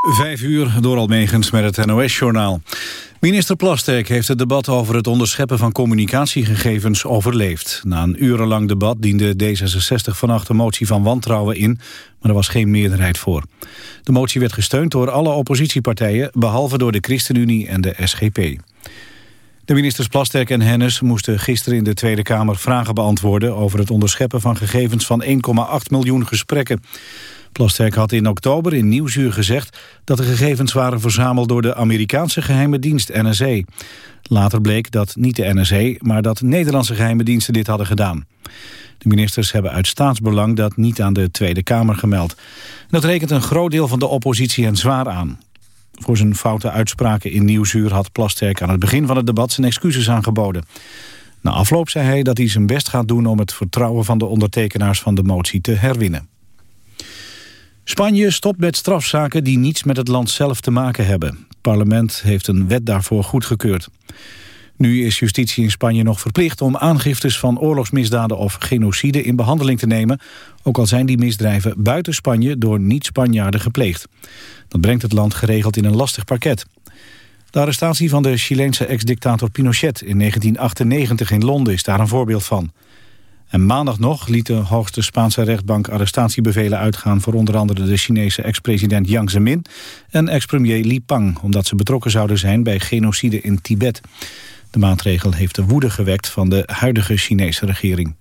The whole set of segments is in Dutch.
Vijf uur door Almegens met het NOS-journaal. Minister Plasterk heeft het debat over het onderscheppen van communicatiegegevens overleefd. Na een urenlang debat diende D66 vannacht een motie van wantrouwen in, maar er was geen meerderheid voor. De motie werd gesteund door alle oppositiepartijen, behalve door de ChristenUnie en de SGP. De ministers Plasterk en Hennis moesten gisteren in de Tweede Kamer vragen beantwoorden over het onderscheppen van gegevens van 1,8 miljoen gesprekken. Plasterk had in oktober in Nieuwsuur gezegd dat de gegevens waren verzameld door de Amerikaanse geheime dienst NSE. Later bleek dat niet de NSE, maar dat Nederlandse geheime diensten dit hadden gedaan. De ministers hebben uit staatsbelang dat niet aan de Tweede Kamer gemeld. Dat rekent een groot deel van de oppositie hen zwaar aan. Voor zijn foute uitspraken in Nieuwsuur had Plasterk aan het begin van het debat zijn excuses aangeboden. Na afloop zei hij dat hij zijn best gaat doen om het vertrouwen van de ondertekenaars van de motie te herwinnen. Spanje stopt met strafzaken die niets met het land zelf te maken hebben. Het parlement heeft een wet daarvoor goedgekeurd. Nu is justitie in Spanje nog verplicht om aangiftes van oorlogsmisdaden of genocide in behandeling te nemen, ook al zijn die misdrijven buiten Spanje door niet-Spanjaarden gepleegd. Dat brengt het land geregeld in een lastig parket. De arrestatie van de Chileense ex-dictator Pinochet in 1998 in Londen is daar een voorbeeld van. En maandag nog liet de hoogste Spaanse rechtbank arrestatiebevelen uitgaan... voor onder andere de Chinese ex-president Jiang Zemin en ex-premier Li Pang... omdat ze betrokken zouden zijn bij genocide in Tibet. De maatregel heeft de woede gewekt van de huidige Chinese regering.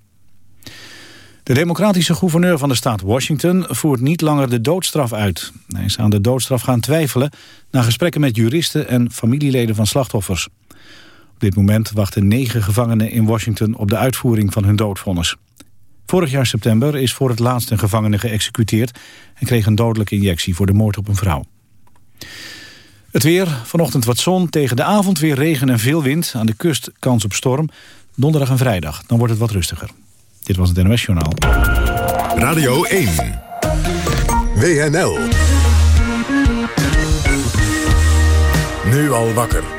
De democratische gouverneur van de staat Washington voert niet langer de doodstraf uit. Hij is aan de doodstraf gaan twijfelen na gesprekken met juristen en familieleden van slachtoffers. Op dit moment wachten negen gevangenen in Washington op de uitvoering van hun doodvonnis. Vorig jaar september is voor het laatst een gevangene geëxecuteerd... en kreeg een dodelijke injectie voor de moord op een vrouw. Het weer, vanochtend wat zon, tegen de avond weer regen en veel wind. Aan de kust kans op storm. Donderdag en vrijdag, dan wordt het wat rustiger. Dit was het NOS Journaal. Radio 1. WNL. Nu al wakker.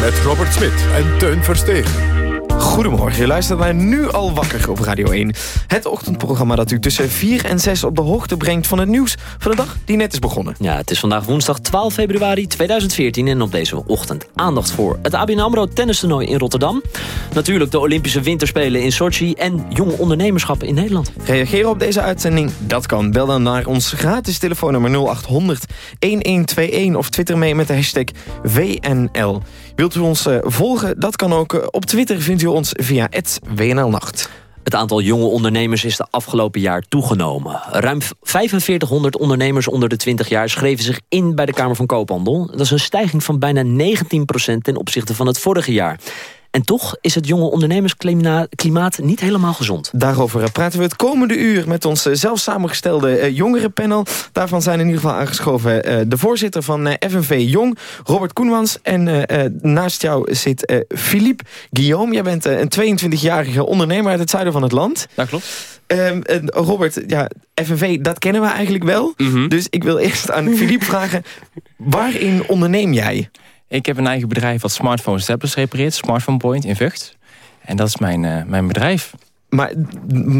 Met Robert Smit en Teun Verstegen. Goedemorgen, je luistert naar Nu al wakker op Radio 1. Het ochtendprogramma dat u tussen 4 en 6 op de hoogte brengt... van het nieuws van de dag die net is begonnen. Ja, het is vandaag woensdag 12 februari 2014... en op deze ochtend aandacht voor het ABN AMRO tennistoernooi in Rotterdam. Natuurlijk de Olympische Winterspelen in Sochi... en jonge ondernemerschap in Nederland. Reageren op deze uitzending? Dat kan. Bel dan naar ons gratis telefoonnummer 0800 1121... of twitter mee met de hashtag WNL. Wilt u ons uh, volgen? Dat kan ook. Uh, op Twitter vindt u ons via WNLnacht. Het aantal jonge ondernemers is de afgelopen jaar toegenomen. Ruim 4500 ondernemers onder de 20 jaar schreven zich in bij de Kamer van Koophandel. Dat is een stijging van bijna 19% ten opzichte van het vorige jaar. En toch is het jonge ondernemersklimaat niet helemaal gezond. Daarover praten we het komende uur met ons eh, zelf samengestelde uh, jongerenpanel. Daarvan zijn in ieder geval aangeschoven de voorzitter van FNV Jong, Robert Koenwans. En naast jou zit Philippe Guillaume. Jij bent een 22-jarige ondernemer uit het zuiden van het land. Dat klopt. Um, Robert, ja, FNV, dat kennen we eigenlijk wel. Mm -hmm. Dus ik wil eerst aan Philippe vragen, waarin onderneem jij? Ik heb een eigen bedrijf wat smartphones tablets repareert. Smartphone Point in Vught. En dat is mijn, uh, mijn bedrijf. Maar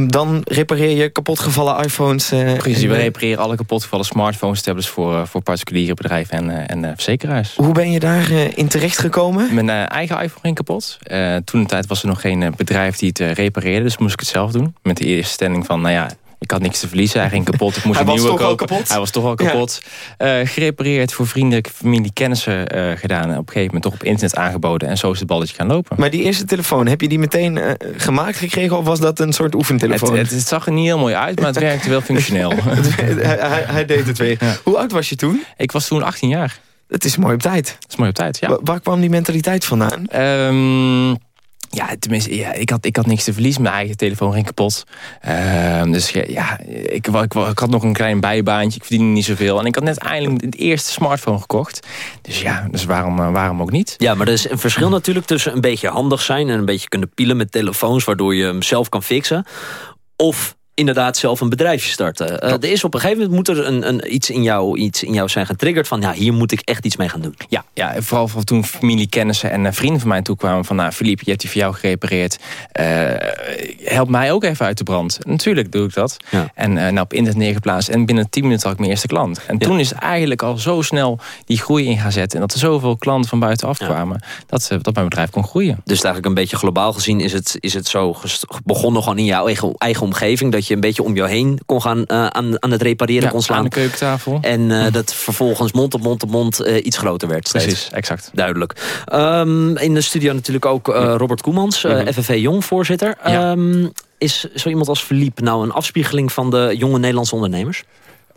dan repareer je kapotgevallen iPhones? Uh, Precies, we repareren alle kapotgevallen smartphones, tablets voor, uh, voor particuliere bedrijven en, uh, en verzekeraars. Hoe ben je daar in terecht gekomen? Mijn eigen iPhone ging kapot. toen de tijd was er nog geen bedrijf die het repareerde, dus moest ik het zelf doen. Met de eerste stelling van, nou ja, ik had niks te verliezen. Hij ging kapot. Ik moest een nieuwe kopen. Hij was toch al kapot. Ja. Uh, gerepareerd voor vrienden, familie, kennissen uh, gedaan. En op een gegeven moment toch op internet aangeboden. En zo is het balletje gaan lopen. Maar die eerste telefoon, heb je die meteen uh, gemaakt gekregen? Of was dat een soort oefentelefoon? Het, het, het, zag er niet heel mooi uit, maar het werkte wel functioneel. hij, hij, hij, deed het weer. Ja. Hoe oud was je toen? Ik was toen 18 jaar. Het is mooi op tijd. Het is mooi op tijd, ja. Waar, waar kwam die mentaliteit vandaan? Um, ja, tenminste, ja, ik, had, ik had niks te verliezen. Mijn eigen telefoon ging kapot. Uh, dus ja, ik, ik, had nog een klein bijbaantje. Ik verdiende niet zoveel. En ik had net eindelijk het eerste smartphone gekocht. Dus ja, dus waarom, waarom ook niet? Ja, maar er is een verschil natuurlijk tussen een beetje handig zijn... en een beetje kunnen pielen met telefoons... waardoor je hem zelf kan fixen. Of inderdaad zelf een bedrijfje starten. er is op een gegeven moment moet er een, een, iets, in jou, iets in jou zijn getriggerd van ja, hier moet ik echt iets mee gaan doen. Ja, ja vooral toen familie, kennissen en vrienden van mij toekwamen van nou Philippe, je hebt die voor jou gerepareerd. help mij ook even uit de brand. Natuurlijk doe ik dat. En nou, op internet neergeplaatst en binnen 10 minuten had ik mijn eerste klant. En toen is eigenlijk al zo snel die groei in gaan zetten. En dat er zoveel klanten van buitenaf kwamen. Dat, dat mijn bedrijf kon groeien. Dus eigenlijk een beetje globaal gezien is het, is het zo begonnen gewoon in jouw eigen, eigen omgeving. Dat je een beetje om jou heen kon gaan uh, aan, aan het repareren kon slaan. aan de keukentafel. En uh, dat vervolgens mond op mond op mond uh, iets groter werd. Steeds. Precies, exact. Duidelijk. Um, in de studio natuurlijk ook Robert Koemans, mm -hmm. FNV Jong voorzitter. Ja. Um, is zo iemand als Philippe nou een afspiegeling van de jonge Nederlandse ondernemers?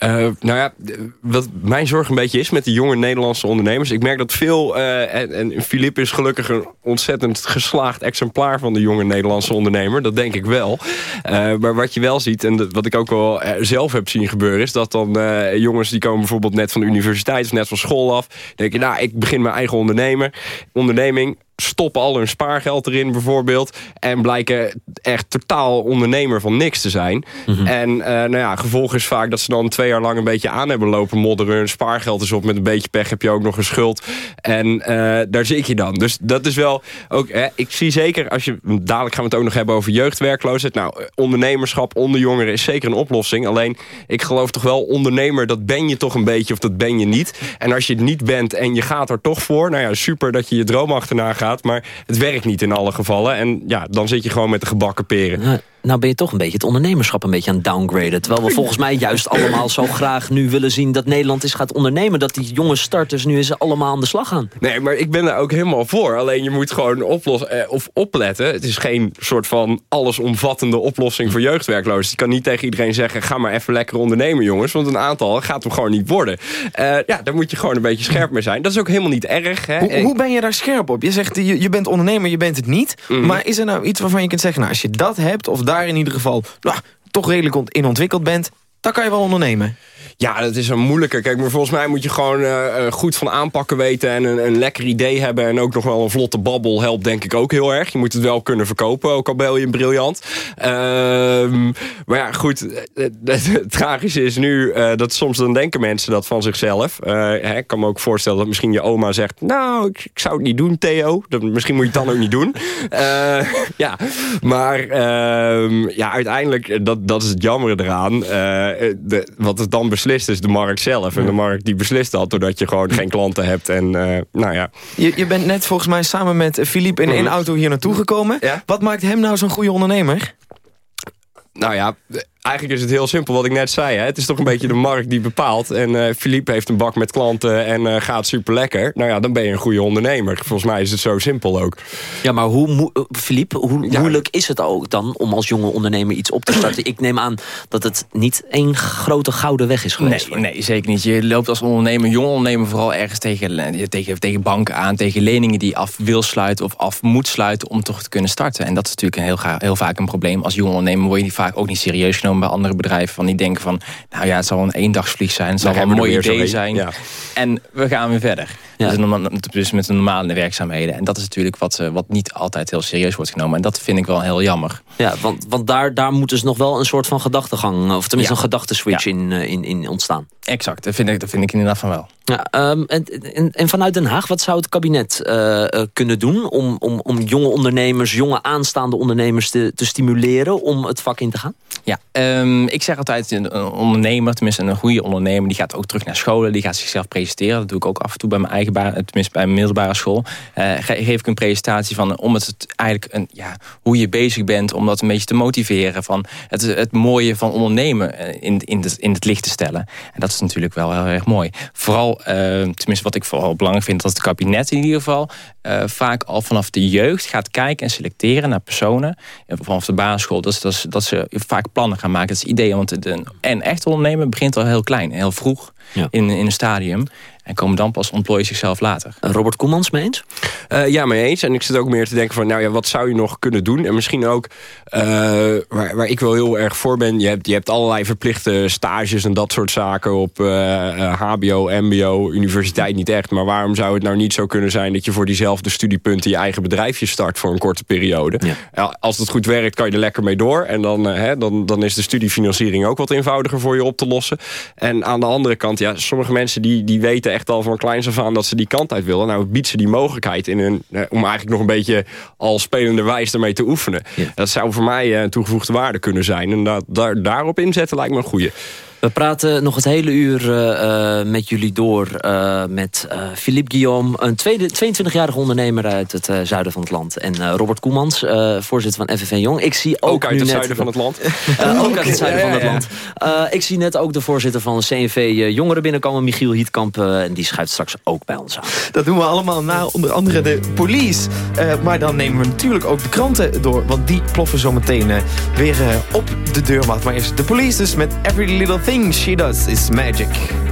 Uh, nou ja, wat mijn zorg een beetje is met die jonge Nederlandse ondernemers. Ik merk dat veel, uh, en, en Philippe is gelukkig een ontzettend geslaagd exemplaar van de jonge Nederlandse ondernemer. Dat denk ik wel. Uh, maar wat je wel ziet, en wat ik ook wel zelf heb zien gebeuren, is dat dan jongens die komen bijvoorbeeld net van de universiteit of net van school af. Denken, nou, ik begin mijn eigen ondernemer, onderneming stoppen al hun spaargeld erin bijvoorbeeld. En blijken echt totaal ondernemer van niks te zijn. Mhm. En uh, nou ja, gevolg is vaak dat ze dan twee jaar lang een beetje aan hebben lopen modderen. Hun spaargeld is op. Met een beetje pech heb je ook nog een schuld. En uh, daar zit je dan. Dus dat is wel ook... Hè, ik zie zeker, als je, dadelijk gaan we het ook nog hebben over jeugdwerkloosheid. Nou, ondernemerschap onder jongeren is zeker een oplossing. Alleen, ik geloof toch wel, ondernemer, dat ben je toch een beetje of dat ben je niet. En als je het niet bent en je gaat er toch voor. Nou ja, super dat je je droom achterna gaat. Maar het werkt niet in alle gevallen. En ja, dan zit je gewoon met de gebakken peren nou ben je toch een beetje het ondernemerschap een beetje aan downgraden. Terwijl we volgens mij juist allemaal zo graag nu willen zien... dat Nederland is gaat ondernemen. Dat die jonge starters nu eens allemaal aan de slag gaan. Nee, maar ik ben daar ook helemaal voor. Alleen je moet gewoon oplossen, eh, of opletten. Het is geen soort van allesomvattende oplossing voor jeugdwerklozen. Je kan niet tegen iedereen zeggen... ga maar even lekker ondernemen, jongens. Want een aantal gaat hem gewoon niet worden. Uh, ja, daar moet je gewoon een beetje scherp mee zijn. Dat is ook helemaal niet erg. Hè? Hoe, hoe ben je daar scherp op? Je zegt, je, je bent ondernemer, je bent het niet. Mhm. Maar is er nou iets waarvan je kunt zeggen... nou, als je dat hebt, of daar in ieder geval nou, toch redelijk in ontwikkeld bent... dan kan je wel ondernemen. Ja, dat is een moeilijke. Kijk, maar volgens mij moet je gewoon uh, goed van aanpakken weten... en een, een, lekker idee hebben. En ook nog wel een vlotte babbel helpt denk ik ook heel erg. Je moet het wel kunnen verkopen, ook al bel je een briljant. Ehm, maar ja, goed. Het, tragische is nu dat soms dan denken mensen dat van zichzelf. Ik kan me ook voorstellen dat misschien je oma zegt... nou, ik, ik zou het niet doen, Theo. Misschien moet je het dan ook niet doen. ja, maar ehm, ja, uiteindelijk, dat, dat is het jammer eraan. De, wat het dan beslist beslist is de markt zelf. En de markt die beslist dat doordat je gewoon geen klanten hebt. En uh, nou ja. Je, je bent net volgens mij samen met Philippe in één mhm. auto hier naartoe gekomen. Wat maakt hem nou zo'n goede ondernemer? Nou ja, eigenlijk is het heel simpel wat ik net zei. Hè? Het is toch een beetje de markt die bepaalt. En uh, Philippe heeft een bak met klanten en uh, gaat super lekker. Nou ja, dan ben je een goede ondernemer. Volgens mij is het zo simpel ook. Ja, maar hoe, uh, Philippe, hoe moeilijk is het ook dan om als jonge ondernemer iets op te starten? ik neem aan dat het niet één grote gouden weg is geweest. Nee, nee, zeker niet. Je loopt als ondernemer, jong ondernemer vooral ergens tegen, tegen, tegen banken aan. Tegen leningen die af wil sluiten of af moet sluiten om toch te kunnen starten. En dat is natuurlijk een heel, heel vaak een probleem. Als jong ondernemer word je die vaak ook niet serieus genomen bij andere bedrijven. Van die denken van, nou ja, het zal een eendagsvlieg zijn. Het zal wel een mooi idee zijn. Ja. En we gaan weer verder. Ja. Dus, dus met de normale werkzaamheden. En dat is natuurlijk wat, eh, wat niet altijd heel serieus wordt genomen. En dat vind ik wel heel jammer. Ja, want, want daar, daar moet dus nog wel een soort van gedachtegang... of tenminste een gedachteswitch in, eh, in, in ontstaan. Exact, dat vind ik, dat vind ik inderdaad van wel. Ja, um, en, en, en, vanuit Den Haag, wat zou het kabinet uh, kunnen doen... Om, om, om jonge ondernemers, jonge aanstaande ondernemers te, te stimuleren... om het vak in te gaan? Ja, um, ik zeg altijd, een ondernemer, tenminste een goede ondernemer... die gaat ook terug naar scholen, die gaat zichzelf presenteren. Dat doe ik ook af en toe bij mijn eigen baan, tenminste bij middelbare school. Uh, geef ik een presentatie van om het eigenlijk een, ja, hoe je bezig bent... om dat een beetje te motiveren. Van het, het mooie van ondernemen in, in, het, in het licht te stellen. En dat is natuurlijk wel heel erg mooi. Vooral uh, tenminste wat ik vooral belangrijk vind... dat het kabinet in ieder geval vaak al vanaf de jeugd gaat kijken en selecteren naar personen. Vanaf de basisschool, dat, dat, dat ze vaak plannen gaan maken. Dat is het idee, want een, en echt ondernemen begint al heel klein, heel vroeg. In, in een stadium. En komen dan pas ontplooien zichzelf later. Robert Koemans mee eens? Uh, ja, mee eens. En ik zit ook meer te denken van, nou ja, wat zou je nog kunnen doen? En misschien ook, uh, waar, waar ik wel heel erg voor ben... Je hebt, je hebt allerlei verplichte stages en dat soort zaken... op uh, hbo, mbo, universiteit niet echt. Maar waarom zou het nou niet zo kunnen zijn... dat je voor diezelfde studiepunten je eigen bedrijfje start... voor een korte periode? Ja. als het goed werkt, kan je er lekker mee door. En dan, hè, dan, dan is de studiefinanciering ook wat eenvoudiger voor je op te lossen. En aan de andere kant, ja, sommige mensen die, die weten echt al van kleins af aan... dat ze die kant uit willen. Nou, biedt ze die mogelijkheid in hun, om eigenlijk nog een beetje al spelende wijs ermee te oefenen. Dat zou voor mij een toegevoegde waarde kunnen zijn. En dat, daar, daarop inzetten lijkt me een goede. We praten nog het hele uur uh, met jullie door uh, met uh, Philippe Guillaume... een 22-jarige ondernemer uit het zuiden van het land. En Robert Koemans, voorzitter van FNV Jong. Ik zie ook, ook uit het zuiden van het land? ook uit het zuiden van het land. ik zie net ook de voorzitter van CNV Jongeren binnenkomen, Michiel Hietkamp. en die schuift straks ook bij ons aan. Dat doen we allemaal na onder andere de police. maar dan nemen we natuurlijk ook de kranten door. Want die ploffen zo meteen weer op de deurmat. Maar eerst de police dus met Every Little Thing thing she does is magic.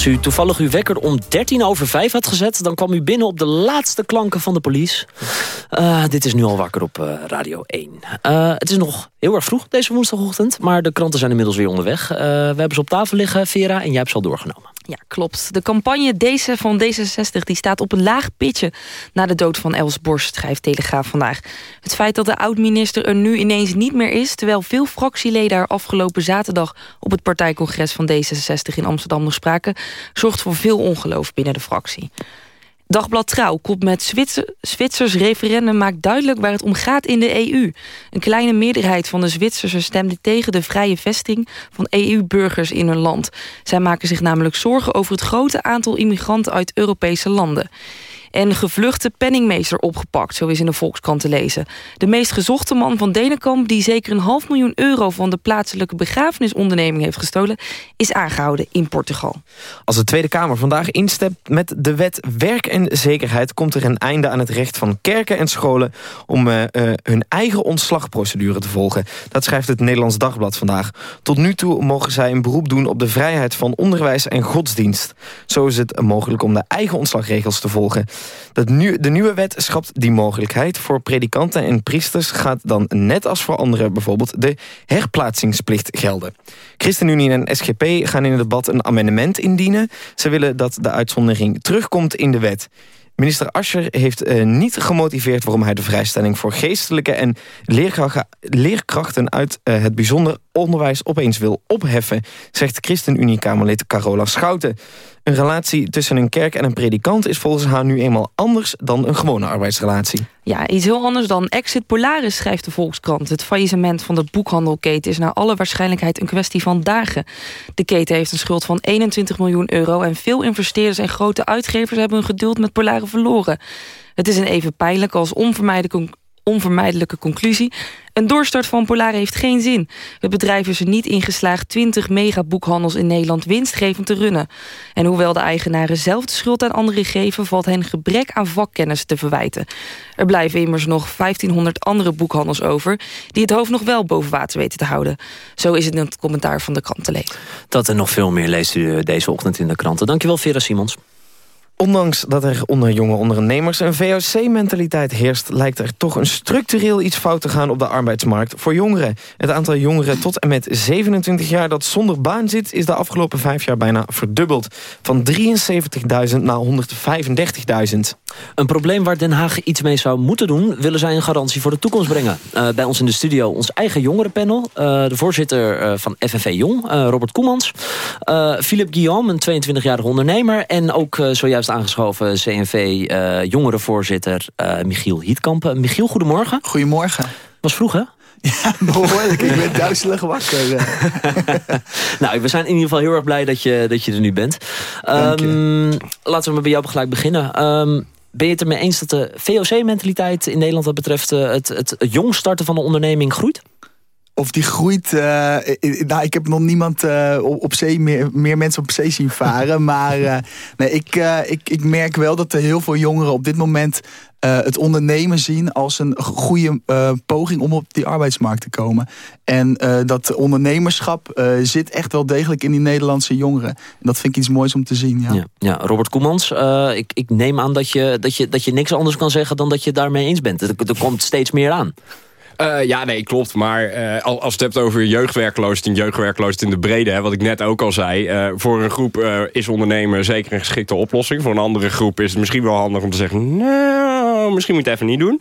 Als u toevallig uw wekker om 13 over 5 had gezet... dan kwam u binnen op de laatste klanken van de police. Uh, dit is nu al wakker op uh, Radio 1. Uh, het is nog heel erg vroeg deze woensdagochtend... maar de kranten zijn inmiddels weer onderweg. we hebben ze op tafel liggen, Vera, en jij hebt ze al doorgenomen. Ja, klopt. De campagne deze van D66 die staat op een laag pitje... na de dood van Els Borst, schrijft Telegraaf vandaag. Het feit dat de oud-minister er nu ineens niet meer is... terwijl veel fractieleden haar afgelopen zaterdag... op het partijcongres van D66 in Amsterdam nog spraken... zorgt voor veel ongeloof binnen de fractie. Dagblad Trouw komt met Zwitser, Zwitsers referendum maakt duidelijk waar het om gaat in de EU. Een kleine meerderheid van de Zwitsers stemde tegen de vrije vesting van EU-burgers in hun land. Zij maken zich namelijk zorgen over het grote aantal immigranten uit Europese landen. En gevluchte penningmeester opgepakt, zo is in de Volkskrant te lezen. De meest gezochte man van Denenkamp... die zeker een half miljoen euro van de plaatselijke begrafenisonderneming heeft gestolen... is aangehouden in Portugal. Als de Tweede Kamer vandaag instemt met de wet Werk en Zekerheid... komt er een einde aan het recht van kerken en scholen... om uh, uh, hun eigen ontslagprocedure te volgen. Dat schrijft het Nederlands Dagblad vandaag. Tot nu toe mogen zij een beroep doen op de vrijheid van onderwijs en godsdienst. Zo is het mogelijk om de eigen ontslagregels te volgen. De nieuwe wet schapt die mogelijkheid. Voor predikanten en priesters gaat dan net als voor anderen bijvoorbeeld de herplaatsingsplicht gelden. ChristenUnie en SGP gaan in het debat een amendement indienen. Ze willen dat de uitzondering terugkomt in de wet. Minister Ascher heeft uh, niet gemotiveerd waarom hij de vrijstelling voor geestelijke en leerkrachten uit uh, het bijzonder onderwijs opeens wil opheffen, zegt ChristenUnie-Kamerlid Carola Schouten. Een relatie tussen een kerk en een predikant is volgens haar nu eenmaal anders dan een gewone arbeidsrelatie. Ja, iets heel anders dan Exit Polaris, schrijft de Volkskrant. Het faillissement van de boekhandelketen is naar alle waarschijnlijkheid een kwestie van dagen. De keten heeft een schuld van 21 miljoen euro... en veel investeerders en grote uitgevers hebben hun geduld met Polaris verloren. Het is een even pijnlijk als onvermijdelijke onvermijdelijke conclusie. Een doorstart van Polar heeft geen zin. Het bedrijf is er niet ingeslaagd 20 megaboekhandels in Nederland winstgevend te runnen. En hoewel de eigenaren zelf de schuld aan anderen geven... valt hen gebrek aan vakkennis te verwijten. Er blijven immers nog 1500 andere boekhandels over... die het hoofd nog wel boven water weten te houden. Zo is het in het commentaar van de krant te lezen. Dat en nog veel meer leest u deze ochtend in de kranten. Dankjewel Vera Simons. Ondanks dat er onder jonge ondernemers een VOC-mentaliteit heerst... lijkt er toch een structureel iets fout te gaan op de arbeidsmarkt voor jongeren. Het aantal jongeren tot en met 27 jaar dat zonder baan zit... is de afgelopen vijf jaar bijna verdubbeld. Van 73.000 naar 135.000. Een probleem waar Den Haag iets mee zou moeten doen... willen zij een garantie voor de toekomst brengen. Uh, bij ons in de studio ons eigen jongerenpanel. Uh, de voorzitter uh, van FNV Jong, Robert Koemans. Philip Guillaume, een 22-jarige ondernemer. En ook zojuist aangeschoven CNV jongerenvoorzitter Michiel Hietkamp. Michiel, goedemorgen. Goedemorgen. Was vroeg, hè? Ja, behoorlijk. Ik ben duizelig wakker. nou, we zijn in ieder geval heel erg blij dat je, dat je er nu bent. Um, laten we maar bij jou gelijk beginnen. Um, ben je het ermee eens dat de VOC-mentaliteit in Nederland... wat betreft het, het, het jong starten van een onderneming groeit? Of die groeit... Uh, nou, ik heb nog niemand uh, op zee, meer, meer mensen op zee zien varen. maar uh, nee, ik, ik, ik merk wel dat er heel veel jongeren op dit moment... het ondernemen zien als een goede poging om op die arbeidsmarkt te komen. En dat ondernemerschap zit echt wel degelijk in die Nederlandse jongeren. En dat vind ik iets moois om te zien. Ja, ja, Robert Koemans, ik, ik neem aan dat je, dat, je, dat je niks anders kan zeggen... dan dat je daarmee eens bent. Er, er komt steeds meer aan. Uh, ja, nee, klopt. Maar uh, als het hebt over jeugdwerkloosheid jeugdwerkloosheid in de brede... Hè, wat ik net ook al zei... Uh, voor een groep is ondernemen zeker een geschikte oplossing. Voor een andere groep is het misschien wel handig om te zeggen... nou, misschien moet je het even niet doen.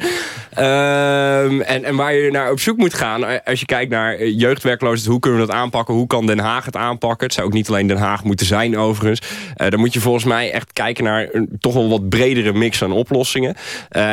Ehm, en, en waar je naar op zoek moet gaan... als je kijkt naar jeugdwerkloosheid... hoe kunnen we dat aanpakken? Hoe kan Den Haag het aanpakken? Het zou ook niet alleen Den Haag moeten zijn overigens. dan moet je volgens mij echt kijken naar... een toch wel wat bredere mix aan oplossingen.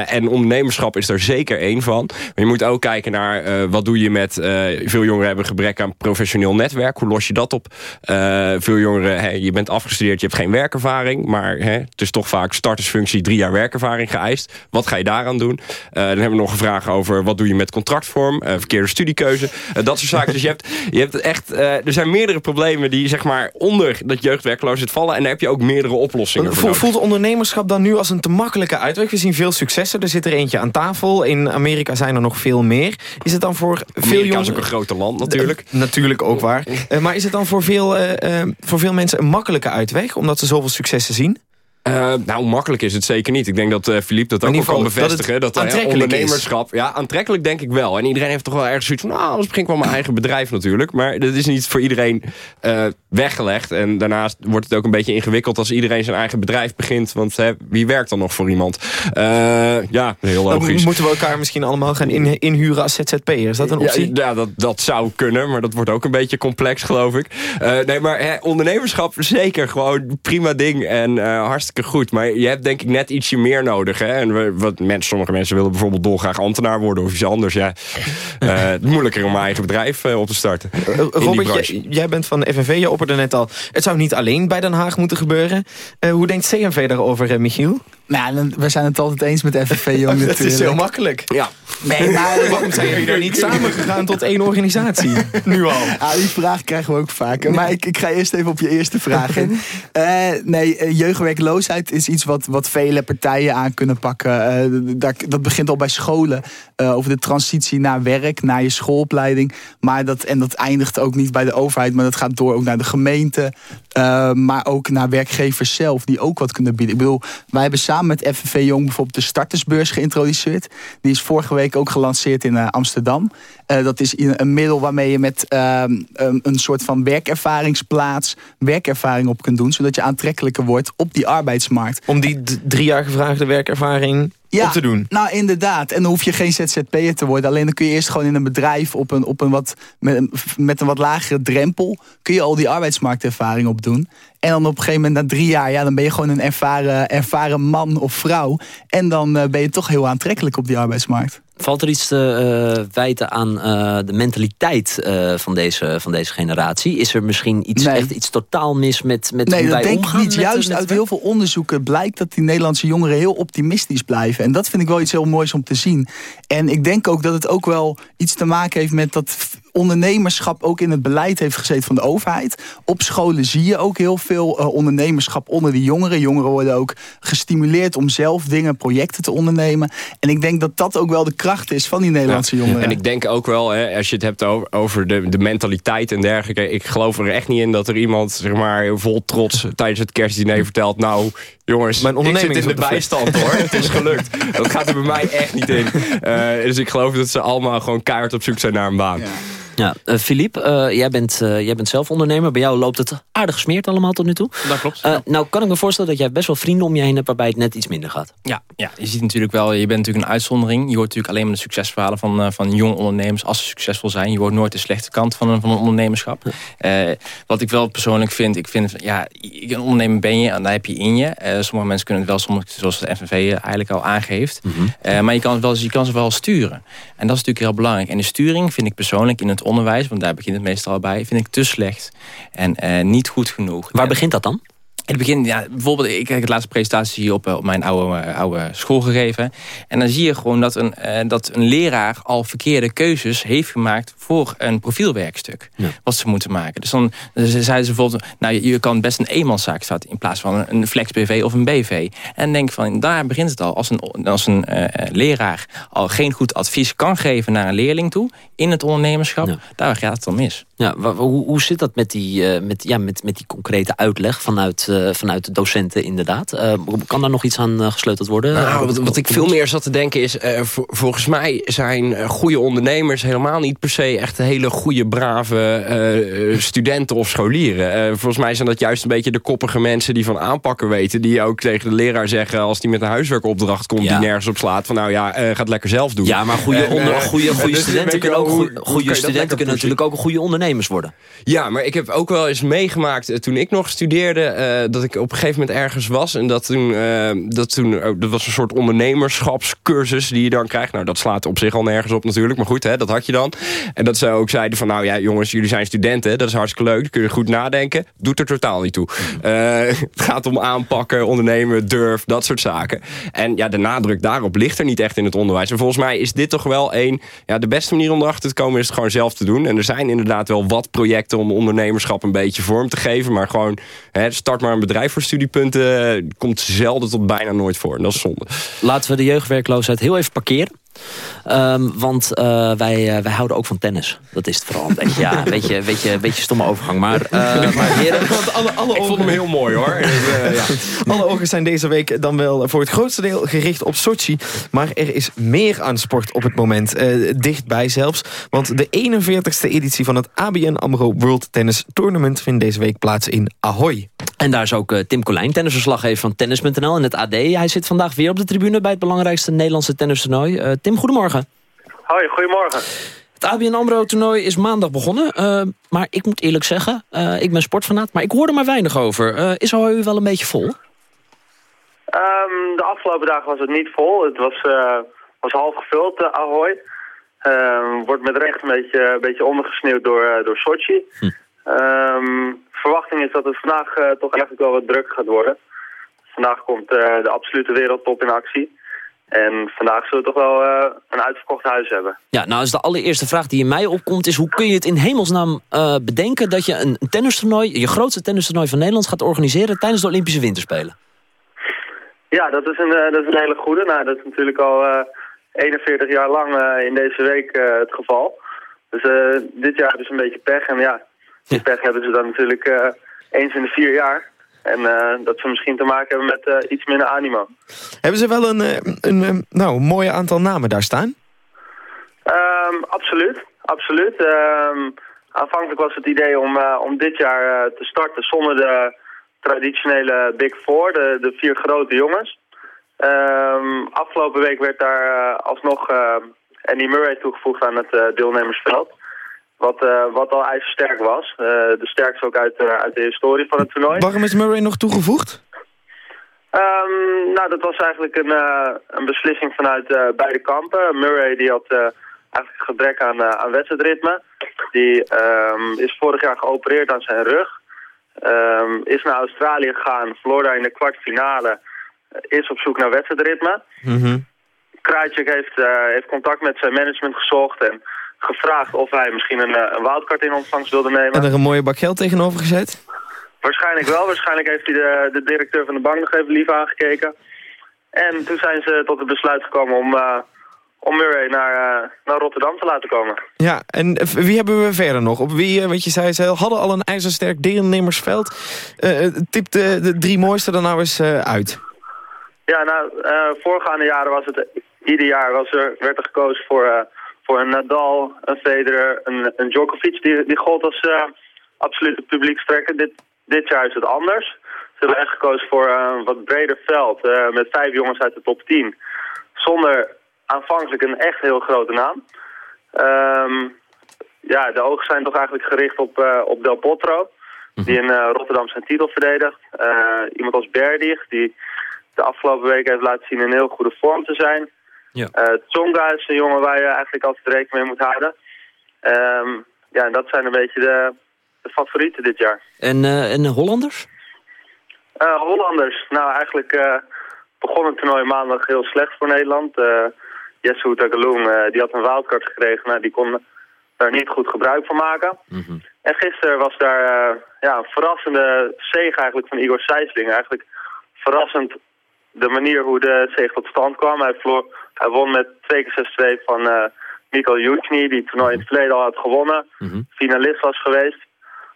en ondernemerschap is daar zeker één van. Maar je moet ook kijken kijken naar uh, wat doe je met... Uh, veel jongeren hebben gebrek aan professioneel netwerk. Hoe los je dat op? Uh, veel jongeren, hey, je bent afgestudeerd, je hebt geen werkervaring. Maar hey, het is toch vaak startersfunctie drie jaar werkervaring geëist. Wat ga je daaraan doen? dan hebben we nog een vraag over wat doe je met contractvorm? verkeerde studiekeuze. dat soort zaken. dus je hebt, je hebt echt... er zijn meerdere problemen die zeg maar onder dat jeugdwerkloosheid vallen. En daar heb je ook meerdere oplossingen voor Voelt ondernemerschap dan nu als een te makkelijke uitweg? We zien veel successen. Er zit er eentje aan tafel. In Amerika zijn er nog veel meer. Is het dan voor veel jongeren... is ook een grote land natuurlijk. natuurlijk ook waar. Uh, maar is het dan voor veel, uh, voor veel mensen een makkelijke uitweg? Omdat ze zoveel successen zien? Uh, nou, makkelijk is het zeker niet. Ik denk dat uh, Philippe dat ook wel kan bevestigen. Dat, dat uh, ondernemerschap... Is. Ja, aantrekkelijk denk ik wel. En iedereen heeft toch wel ergens zoiets van... nou, anders begin ik wel mijn eigen bedrijf natuurlijk. Maar dat is niet voor iedereen weggelegd. En daarnaast wordt het ook een beetje ingewikkeld... als iedereen zijn eigen bedrijf begint. Want wie werkt dan nog voor iemand? ja, heel logisch. Dan moeten we elkaar misschien allemaal gaan in, inhuren als ZZP'er? Is dat een optie? Ja, ja, dat, dat zou kunnen. Maar dat wordt ook een beetje complex, geloof ik. nee, maar hè, ondernemerschap zeker gewoon prima ding. En hartstikke goed. Maar je hebt denk ik net ietsje meer nodig. Hè? En wat mensen, sommige mensen willen bijvoorbeeld dolgraag ambtenaar worden of iets anders. Ja, uh, moeilijker om mijn eigen bedrijf uh, op te starten. Uh, Robert, jij, jij, bent van de FNV, je opperde net al. Het zou niet alleen bij Den Haag moeten gebeuren. hoe denkt CNV daarover, Michiel? Nou, we zijn het altijd eens met FNV Jong natuurlijk. Het is heel makkelijk. Ja. Nee, maar waarom zijn jullie dan niet samengegaan tot één organisatie? Nu al. Ja, die vraag krijgen we ook vaker. Maar ik, ik ga eerst even op je eerste vraag in. Uh, nee, eh, jeugdwerkloosheid is iets wat, wat vele partijen aan kunnen pakken. Uh, dat, dat begint al bij scholen. Uh, over de transitie naar werk, naar je schoolopleiding. Maar dat, en dat eindigt ook niet bij de overheid. Maar dat gaat door ook naar de gemeente. maar ook naar werkgevers zelf. Die ook wat kunnen bieden. Ik bedoel, wij hebben samen met FNV Jong bijvoorbeeld de startersbeurs geïntroduceerd. Die is vorige week ook gelanceerd in uh, Amsterdam. Uh, dat is een middel waarmee je met een, een, soort van werkervaringsplaats werkervaring op kunt doen. Zodat je aantrekkelijker wordt op die arbeidsmarkt. Om die drie jaar gevraagde werkervaring ja, op te doen. Nou, inderdaad. En dan hoef je geen ZZP'er te worden. Alleen dan kun je eerst gewoon in een bedrijf op een, op een wat, met, een, met een wat lagere drempel... kun je al die arbeidsmarktervaring opdoen. En dan op een gegeven moment na drie jaar... Ja, dan ben je gewoon een ervaren, ervaren man of vrouw. En dan uh, ben je toch heel aantrekkelijk op die arbeidsmarkt. Valt er iets te uh, wijten aan uh, de mentaliteit uh, van, deze, van deze generatie? Is er misschien iets, nee. echt iets totaal mis met, met nee, hoe wij dat denk omgaan? ik niet. met- Juist met- uit heel veel onderzoeken blijkt dat die Nederlandse jongeren heel optimistisch blijven. En dat vind ik wel iets heel moois om te zien. En ik denk ook dat het ook wel iets te maken heeft met dat ondernemerschap ook in het beleid heeft gezeten van de overheid. Op scholen zie je ook heel veel eh, ondernemerschap onder de jongeren. Jongeren worden ook gestimuleerd om zelf dingen, projecten te ondernemen. En ik denk dat dat ook wel de kracht is van die Nederlandse jongeren. En ik denk ook wel, hè, als je het hebt over, over de, de mentaliteit en dergelijke. Ik geloof er echt niet in dat er iemand zeg maar, vol trots tijdens het kerstdiner vertelt... nou, jongens, Mijn onderneming ik is zit in de de bijstand hoor. Het is gelukt. Dat gaat er bij mij echt niet in. Eh, dus ik geloof dat ze allemaal gewoon keihard op zoek zijn naar een baan. Ja, eh, Philippe, eh, jij, bent, eh, jij bent zelf ondernemer. Bij jou loopt het aardig gesmeerd allemaal tot nu toe. Dat klopt. Eh, nou kan ik me voorstellen dat jij best wel vrienden om je heen hebt... waarbij het net iets minder gaat. Ja, ja, je ziet natuurlijk wel, je bent natuurlijk een uitzondering. Je hoort natuurlijk alleen maar de succesverhalen van, eh, van jonge ondernemers als ze succesvol zijn. Je hoort nooit de slechte kant van een, van een ondernemerschap. Eh, wat ik wel persoonlijk vind, ik vind, ja, een ondernemer ben je en daar heb je in je. Eh, sommige mensen kunnen het wel, sommige, zoals de FNV eigenlijk al aangeeft. Eh, maar je kan, het wel, je kan ze wel sturen. En dat is natuurlijk heel belangrijk. En de sturing vind ik persoonlijk in het onderwijs, want daar begint het meestal al bij, vind ik te slecht. En eh, niet goed genoeg. Waar begint dat dan? In het begin, ja, bijvoorbeeld, ik heb de laatste presentatie hier op, eh, op mijn oude, eh, oude school gegeven. En dan zie je gewoon dat een, eh, dat een leraar al verkeerde keuzes heeft gemaakt voor een profielwerkstuk. Ja. Wat ze moeten maken. Dus dan zeiden ze bijvoorbeeld, nou, je, je kan best een eenmanszaak starten in plaats van een, flex BV of een BV. En dan denk van, daar begint het al. Als een, als een leraar al geen goed advies kan geven naar een leerling toe in het ondernemerschap, Ja. daar gaat het al mis. Ja, hoe, hoe zit dat met die, eh, met, ja, met, met die concrete uitleg vanuit, eh, vanuit de docenten inderdaad? Eh, kan daar nog iets aan gesleuteld worden? Nou, wat, wat ik veel meer zat te denken is... vol- volgens mij zijn goede ondernemers helemaal niet per se... echt hele goede, brave studenten of scholieren. Volgens mij zijn dat juist een beetje de koppige mensen... die van aanpakken weten. Die ook tegen de leraar zeggen als die met een huiswerkopdracht komt... Ja. die nergens op slaat van nou ja, ga het lekker zelf doen. Ja, maar goede, onder, goede, goede studenten kunnen ook, goede, studenten kunnen natuurlijk ook goede worden. Ja, maar ik heb ook wel eens meegemaakt eh, toen ik nog studeerde... eh, dat ik op een gegeven moment ergens was. En dat toen, eh, dat toen oh, dat was een soort ondernemerschapscursus die je dan krijgt. Nou, dat slaat op zich al nergens op natuurlijk. Maar goed, hè, dat had je dan. En dat ze ook zeiden van, nou ja, jongens, jullie zijn studenten. Dat is hartstikke leuk. Kun je goed nadenken. Doet er totaal niet toe. Het gaat om aanpakken, ondernemen, durf, dat soort zaken. En ja, de nadruk daarop ligt er niet echt in het onderwijs. En volgens mij is dit toch wel een... Ja, de beste manier om erachter te komen is het gewoon zelf te doen. En er zijn inderdaad wel wat projecten om ondernemerschap een beetje vorm te geven. Maar gewoon, hè, start maar een bedrijf voor studiepunten. eh, Komt zelden tot bijna nooit voor. En dat is zonde. Laten we de jeugdwerkloosheid heel even parkeren. Ehm, want eh, wij, eh, wij houden ook van tennis. Dat is het vooral een beetje. Ja, een beetje, beetje, een beetje stomme overgang. Maar, eh, maar heren, Want alle, alle, Ik vond hem heel mooi hoor. Ja. alle ogen zijn deze week dan wel voor het grootste deel gericht op Sochi. Maar er is meer aan sport op het moment. eh, dichtbij zelfs. Want de 41ste editie van het ABN AMRO World Tennis Tournament... vindt deze week plaats in Ahoy. En daar is ook eh, Tim Colijn, tennisverslaggever van Tennis.nl en het AD. Hij zit vandaag weer op de tribune bij het belangrijkste Nederlandse tennistoernooi. Tim, goedemorgen. Hoi, goedemorgen. Het ABN AMRO-toernooi is maandag begonnen. eh, maar ik moet eerlijk zeggen, eh, ik ben sportfanaat, maar ik hoor er maar weinig over. Eh, is Ahoy wel een beetje vol? Ehm, de afgelopen dagen was het niet vol. Het was, was half gevuld, de Ahoy. Ehm, wordt met recht een beetje, een beetje ondergesneeuwd door, door Sochi. Ehm, verwachting is dat het vandaag toch eigenlijk wel wat druk gaat worden. vandaag komt de absolute wereldtop in actie. En vandaag zullen we toch wel een uitverkocht huis hebben. Ja, nou is de allereerste vraag die in mij opkomt... is hoe kun je het in hemelsnaam bedenken... dat je een tennistoernooi, je grootste tennistoernooi van Nederland... gaat organiseren tijdens de Olympische Winterspelen? Ja, dat is een, dat is een hele goede. Nou, dat is natuurlijk al 41 jaar lang in deze week het geval. Dus dit jaar is een beetje pech. En ja, die pech hebben ze dan natuurlijk eens in de vier jaar. En uh, dat ze misschien te maken hebben met uh, iets minder animo. Hebben ze wel een, eh, een, een nou, mooi aantal namen daar staan? Um, absoluut, absoluut. Um, aanvankelijk was het idee om, om dit jaar te starten zonder de traditionele Big Four, de, de vier grote jongens. Um, afgelopen week werd daar alsnog Andy Murray toegevoegd aan het deelnemersveld. Wat, uh, wat al ijzersterk was. Uh, de sterkste ook uit, uh, uit de historie van het toernooi. Waarom is Murray nog toegevoegd? Um, nou, dat was eigenlijk een, een beslissing vanuit beide kampen. Murray die had eigenlijk gebrek aan, aan wedstrijdritme. Die um, is vorig jaar geopereerd aan zijn rug. Um, is naar Australië gegaan, verloor daar in de kwartfinale. is op zoek naar wedstrijdritme. Mm -hmm. Krajcik heeft, heeft contact met zijn management gezocht... en gevraagd of hij misschien een, eh, een wildcard in ontvangst wilde nemen. En er een mooie bak geld tegenover gezet? Waarschijnlijk wel. Waarschijnlijk heeft hij de, de directeur van de bank nog even lief aangekeken. En toen zijn ze tot het besluit gekomen om, uh, om Murray naar, uh, naar Rotterdam te laten komen. Ja, en wie hebben we verder nog? Op wie, wat je zei, ze hadden al een ijzersterk deelnemersveld. Tip de, de drie mooiste dan nou eens uit. Ja, nou, voorgaande jaren was het... Ieder jaar was er, werd er gekozen voor voor een Nadal, een Federer, een, een Djokovic. Die, die gold als uh, absolute publiekstrekker. Dit, dit jaar is het anders. Ze hebben echt gekozen voor een wat breder veld. Uh, met vijf jongens uit de top 10. Zonder aanvankelijk een echt heel grote naam. Um, ja, de ogen zijn toch eigenlijk gericht op, uh, op Del Potro. Mhm. Die in Rotterdam zijn titel verdedigt. iemand als Berdig, die de afgelopen week heeft laten zien in heel goede vorm te zijn. Ja. Uh, Tsonga is een jongen waar je eigenlijk altijd rekening mee moet houden. Um, ja, en dat zijn een beetje de, de favorieten dit jaar. En, uh, en Hollanders? Uh, Hollanders, nou eigenlijk begon het toernooi maandag heel slecht voor Nederland. Jesse Houtagaloen, die had een wildcard gekregen, nou, die kon daar niet goed gebruik van maken. Mm -hmm. En gisteren was daar ja, een verrassende zege eigenlijk van Igor Sijsling. Eigenlijk verrassend de manier hoe de zege tot stand kwam. Hij verloor hij won met 2 keer 6-2 van uh, Mikkel Juchny, die het toernooi in het verleden al had gewonnen. Mhm. Finalist was geweest.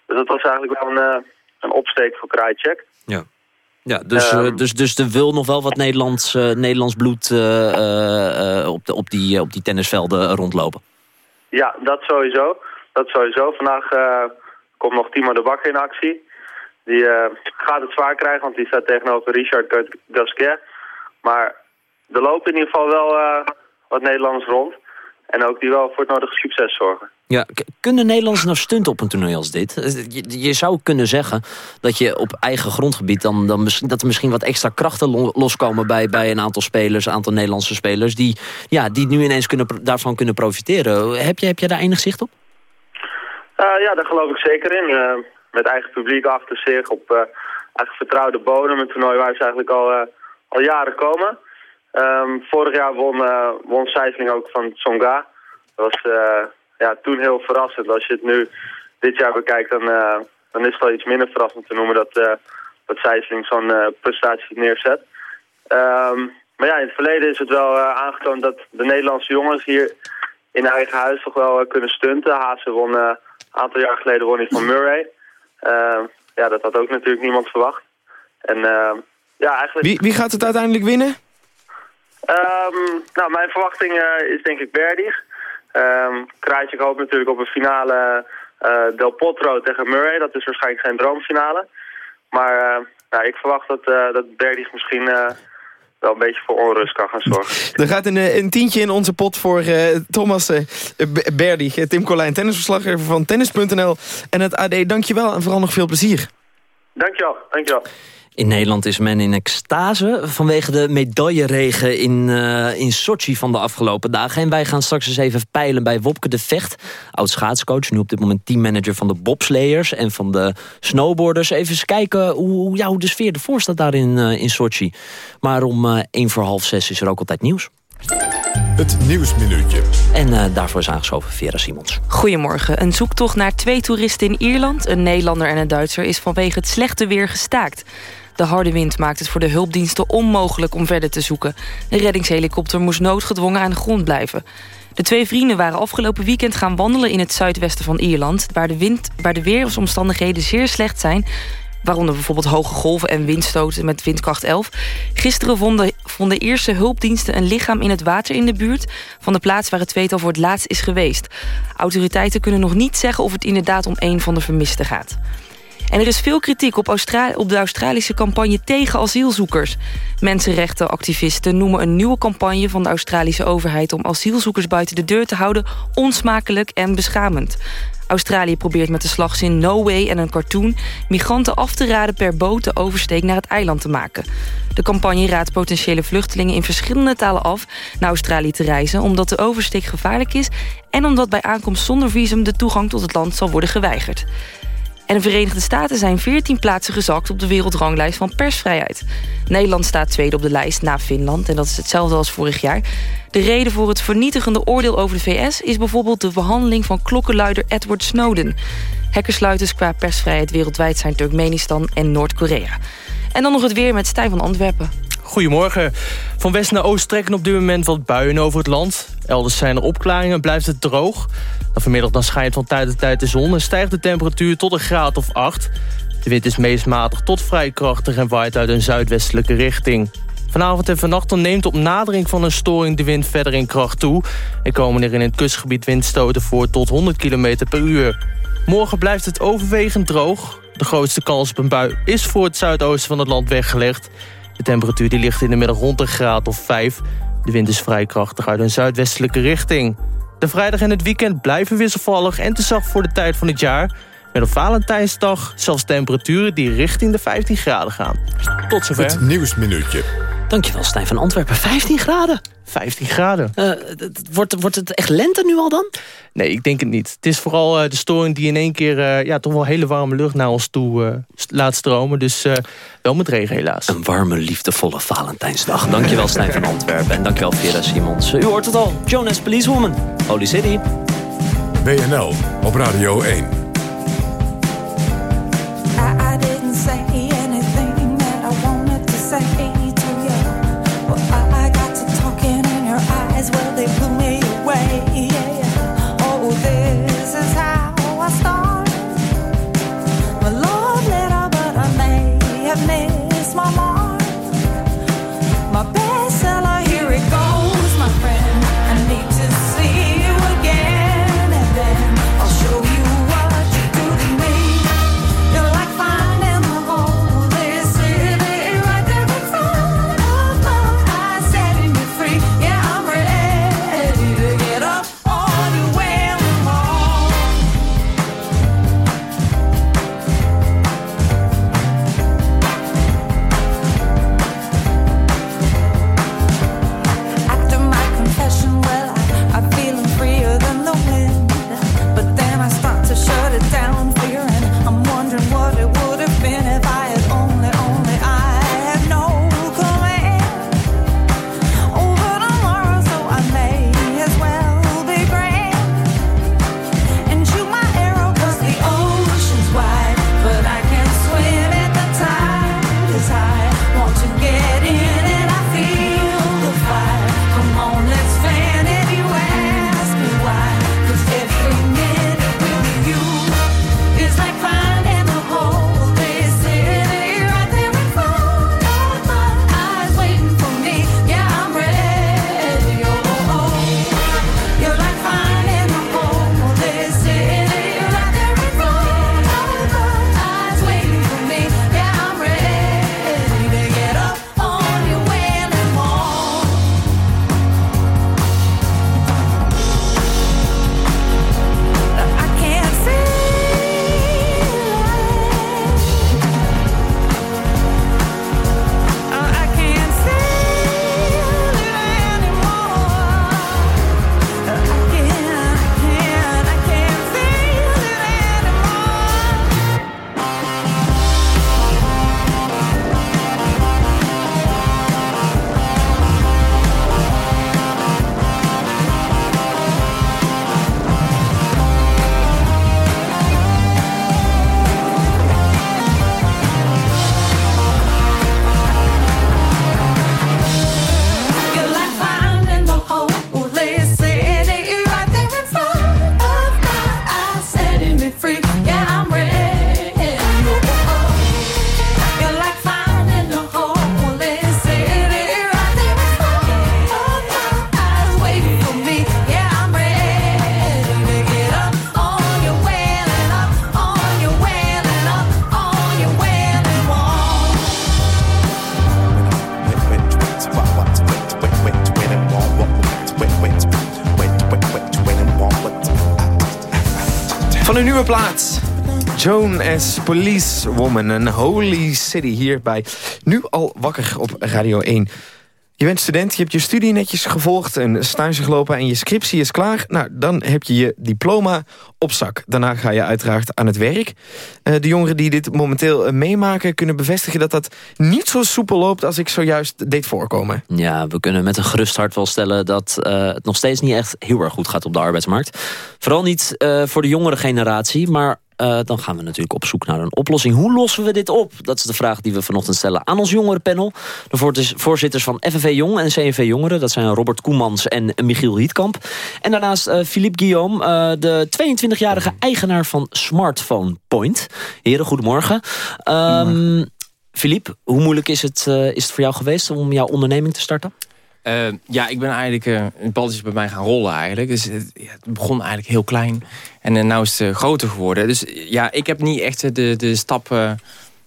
Dus dat was eigenlijk wel een, uh, een opsteek voor Krajcek. Ja. Ja, dus, um, dus, dus er wil nog wel wat Nederlands, uh, Nederlands bloed op, de, op, die, op die tennisvelden rondlopen. Ja, dat sowieso. Dat sowieso. Vandaag komt nog Timo de Bakker in actie. Die gaat het zwaar krijgen, want die staat tegenover Richard Gasquet. Maar er lopen in ieder geval wel uh, wat Nederlanders rond. En ook die wel voor het nodige succes zorgen. Ja, kunnen Nederlanders nou stunten op een toernooi als dit? Je, je, zou kunnen zeggen dat je op eigen grondgebied... Dan, dan, dat er misschien wat extra krachten loskomen bij, bij een aantal spelers... een aantal Nederlandse spelers... die, ja, die nu ineens kunnen, daarvan kunnen profiteren. Heb je, heb je daar enig zicht op? Uh, ja, daar geloof ik zeker in. Uh, met eigen publiek achter zich, op uh, eigen vertrouwde bodem. Een toernooi waar ze eigenlijk al, al jaren komen... Um, vorig jaar won, uh, won ook van Tsonga. Dat was uh, ja, toen heel verrassend. Als je het nu dit jaar bekijkt, dan, uh, dan is het wel iets minder verrassend te noemen dat, dat Sijsling zo'n prestatie neerzet. Um, maar ja, in het verleden is het wel aangetoond dat de Nederlandse jongens hier in eigen huis toch wel kunnen stunten. Haase won een aantal jaar geleden won van Murray. Uh, ja, dat had ook natuurlijk niemand verwacht. En, uh, ja, eigenlijk... wie, wie gaat het uiteindelijk winnen? Um, nou, mijn verwachting uh, is denk ik Berdig. Um, Krajcik hoopt natuurlijk op een finale uh, Del Potro tegen Murray. Dat is waarschijnlijk zijn droomfinale. Maar uh, nou, ik verwacht dat, dat Berdig misschien wel een beetje voor onrust kan gaan zorgen. Er gaat een, een tientje in onze pot voor Thomas Berdig. Tim Colijn, tennisverslaggever van Tennis.nl en het AD. Dankjewel en vooral nog veel plezier. Dankjewel, dankjewel. In Nederland is men in extase vanwege de medailleregen in, uh, in Sochi van de afgelopen dagen. En wij gaan straks eens even peilen bij Wopke de Vecht, oud schaatscoach. Nu op dit moment teammanager van de bobslayers en van de snowboarders. Even eens kijken hoe, hoe, ja, de sfeer ervoor staat daar in, uh, in Sochi. Maar om uh, één voor half zes is er ook altijd nieuws. Het Nieuwsminuutje. En uh, daarvoor is aangeschoven Vera Simons. Goedemorgen. Een zoektocht naar twee toeristen in Ierland... een Nederlander en een Duitser... is vanwege het slechte weer gestaakt. De harde wind maakt het voor de hulpdiensten onmogelijk om verder te zoeken. Een reddingshelikopter moest noodgedwongen aan de grond blijven. De twee vrienden waren afgelopen weekend gaan wandelen in het zuidwesten van Ierland... waar de, wind, waar de weersomstandigheden zeer slecht zijn... waaronder bijvoorbeeld hoge golven en windstoten met windkracht 11. Gisteren vonden, vonden eerste hulpdiensten een lichaam in het water in de buurt... van de plaats waar het tweetal voor het laatst is geweest. Autoriteiten kunnen nog niet zeggen of het inderdaad om een van de vermisten gaat. En er is veel kritiek op, op de Australische campagne tegen asielzoekers. Mensenrechtenactivisten noemen een nieuwe campagne van de Australische overheid... om asielzoekers buiten de deur te houden onsmakelijk en beschamend. Australië probeert met de slagzin No Way en een cartoon... migranten af te raden per boot de oversteek naar het eiland te maken. De campagne raadt potentiële vluchtelingen in verschillende talen af... naar Australië te reizen omdat de oversteek gevaarlijk is... en omdat bij aankomst zonder visum de toegang tot het land zal worden geweigerd. En de Verenigde Staten zijn 14 plaatsen gezakt op de wereldranglijst van persvrijheid. Nederland staat tweede op de lijst na Finland en dat is hetzelfde als vorig jaar. De reden voor het vernietigende oordeel over de VS is bijvoorbeeld de behandeling van klokkenluider Edward Snowden. Hackersluiters qua persvrijheid wereldwijd zijn Turkmenistan en Noord-Korea. En dan nog het weer met Stijn van Antwerpen. Goedemorgen. Van west naar oost trekken op dit moment wat buien over het land. Elders zijn er opklaringen, blijft het droog. Dan vanmiddag dan schijnt van tijd tot tijd de zon... en stijgt de temperatuur tot een graad of 8. De wind is meest matig tot vrij krachtig... en waait uit een zuidwestelijke richting. Vanavond en vannacht neemt op nadering van een storing de wind verder in kracht toe. En komen er in het kustgebied windstoten voor tot 100 km per uur. Morgen blijft het overwegend droog. De grootste kans op een bui is voor het zuidoosten van het land weggelegd. De temperatuur die ligt in de middag rond een graad of 5. De wind is vrij krachtig uit een zuidwestelijke richting. De vrijdag en het weekend blijven wisselvallig en te zacht voor de tijd van het jaar. Met op Valentijnsdag zelfs temperaturen die richting de 15 graden gaan. Tot zover. Het Nieuwsminuutje. Dankjewel Stijn van Antwerpen. 15 graden? 15 graden. Uh, wordt, wordt het echt lente nu al dan? Nee, ik denk het niet. Het is vooral uh, de storing die in één keer uh, ja, toch wel hele warme lucht naar ons toe laat stromen. Dus wel met regen helaas. Een warme, liefdevolle Valentijnsdag. Dankjewel Stijn van Antwerpen en dankjewel Vera Simons. U hoort het al, Jonas Policewoman, Holy City. WNL op Radio 1. Plaats. Joan as Police Woman, een holy city hierbij. Nu al wakker op Radio 1. Je bent student, je hebt je studie netjes gevolgd... een stage gelopen en je scriptie is klaar. Nou, dan heb je je diploma op zak. Daarna ga je uiteraard aan het werk. Uh, de jongeren die dit momenteel uh, meemaken... kunnen bevestigen dat dat niet zo soepel loopt... als ik zojuist deed voorkomen. Ja, we kunnen met een gerust hart wel stellen... dat uh, het nog steeds niet echt heel erg goed gaat op de arbeidsmarkt. Vooral niet voor de jongere generatie... maar uh, dan gaan we natuurlijk op zoek naar een oplossing. Hoe lossen we dit op? Dat is de vraag die we vanochtend stellen aan ons jongerenpanel. De voorzitters van FNV Jong en CNV Jongeren. Dat zijn Robert Koemans en Michiel Hietkamp. En daarnaast uh, Philippe Guillaume, uh, de 22-jarige eigenaar van Smartphone Point. Heren, goedemorgen. Um, Philippe, hoe moeilijk is het, is het voor jou geweest om jouw onderneming te starten? Uh, ja, ik ben eigenlijk, uh, het balletje bij mij gaan rollen eigenlijk. Dus het, begon eigenlijk heel klein. En uh, nu is het groter geworden. Dus ja, ik heb niet echt de, de stap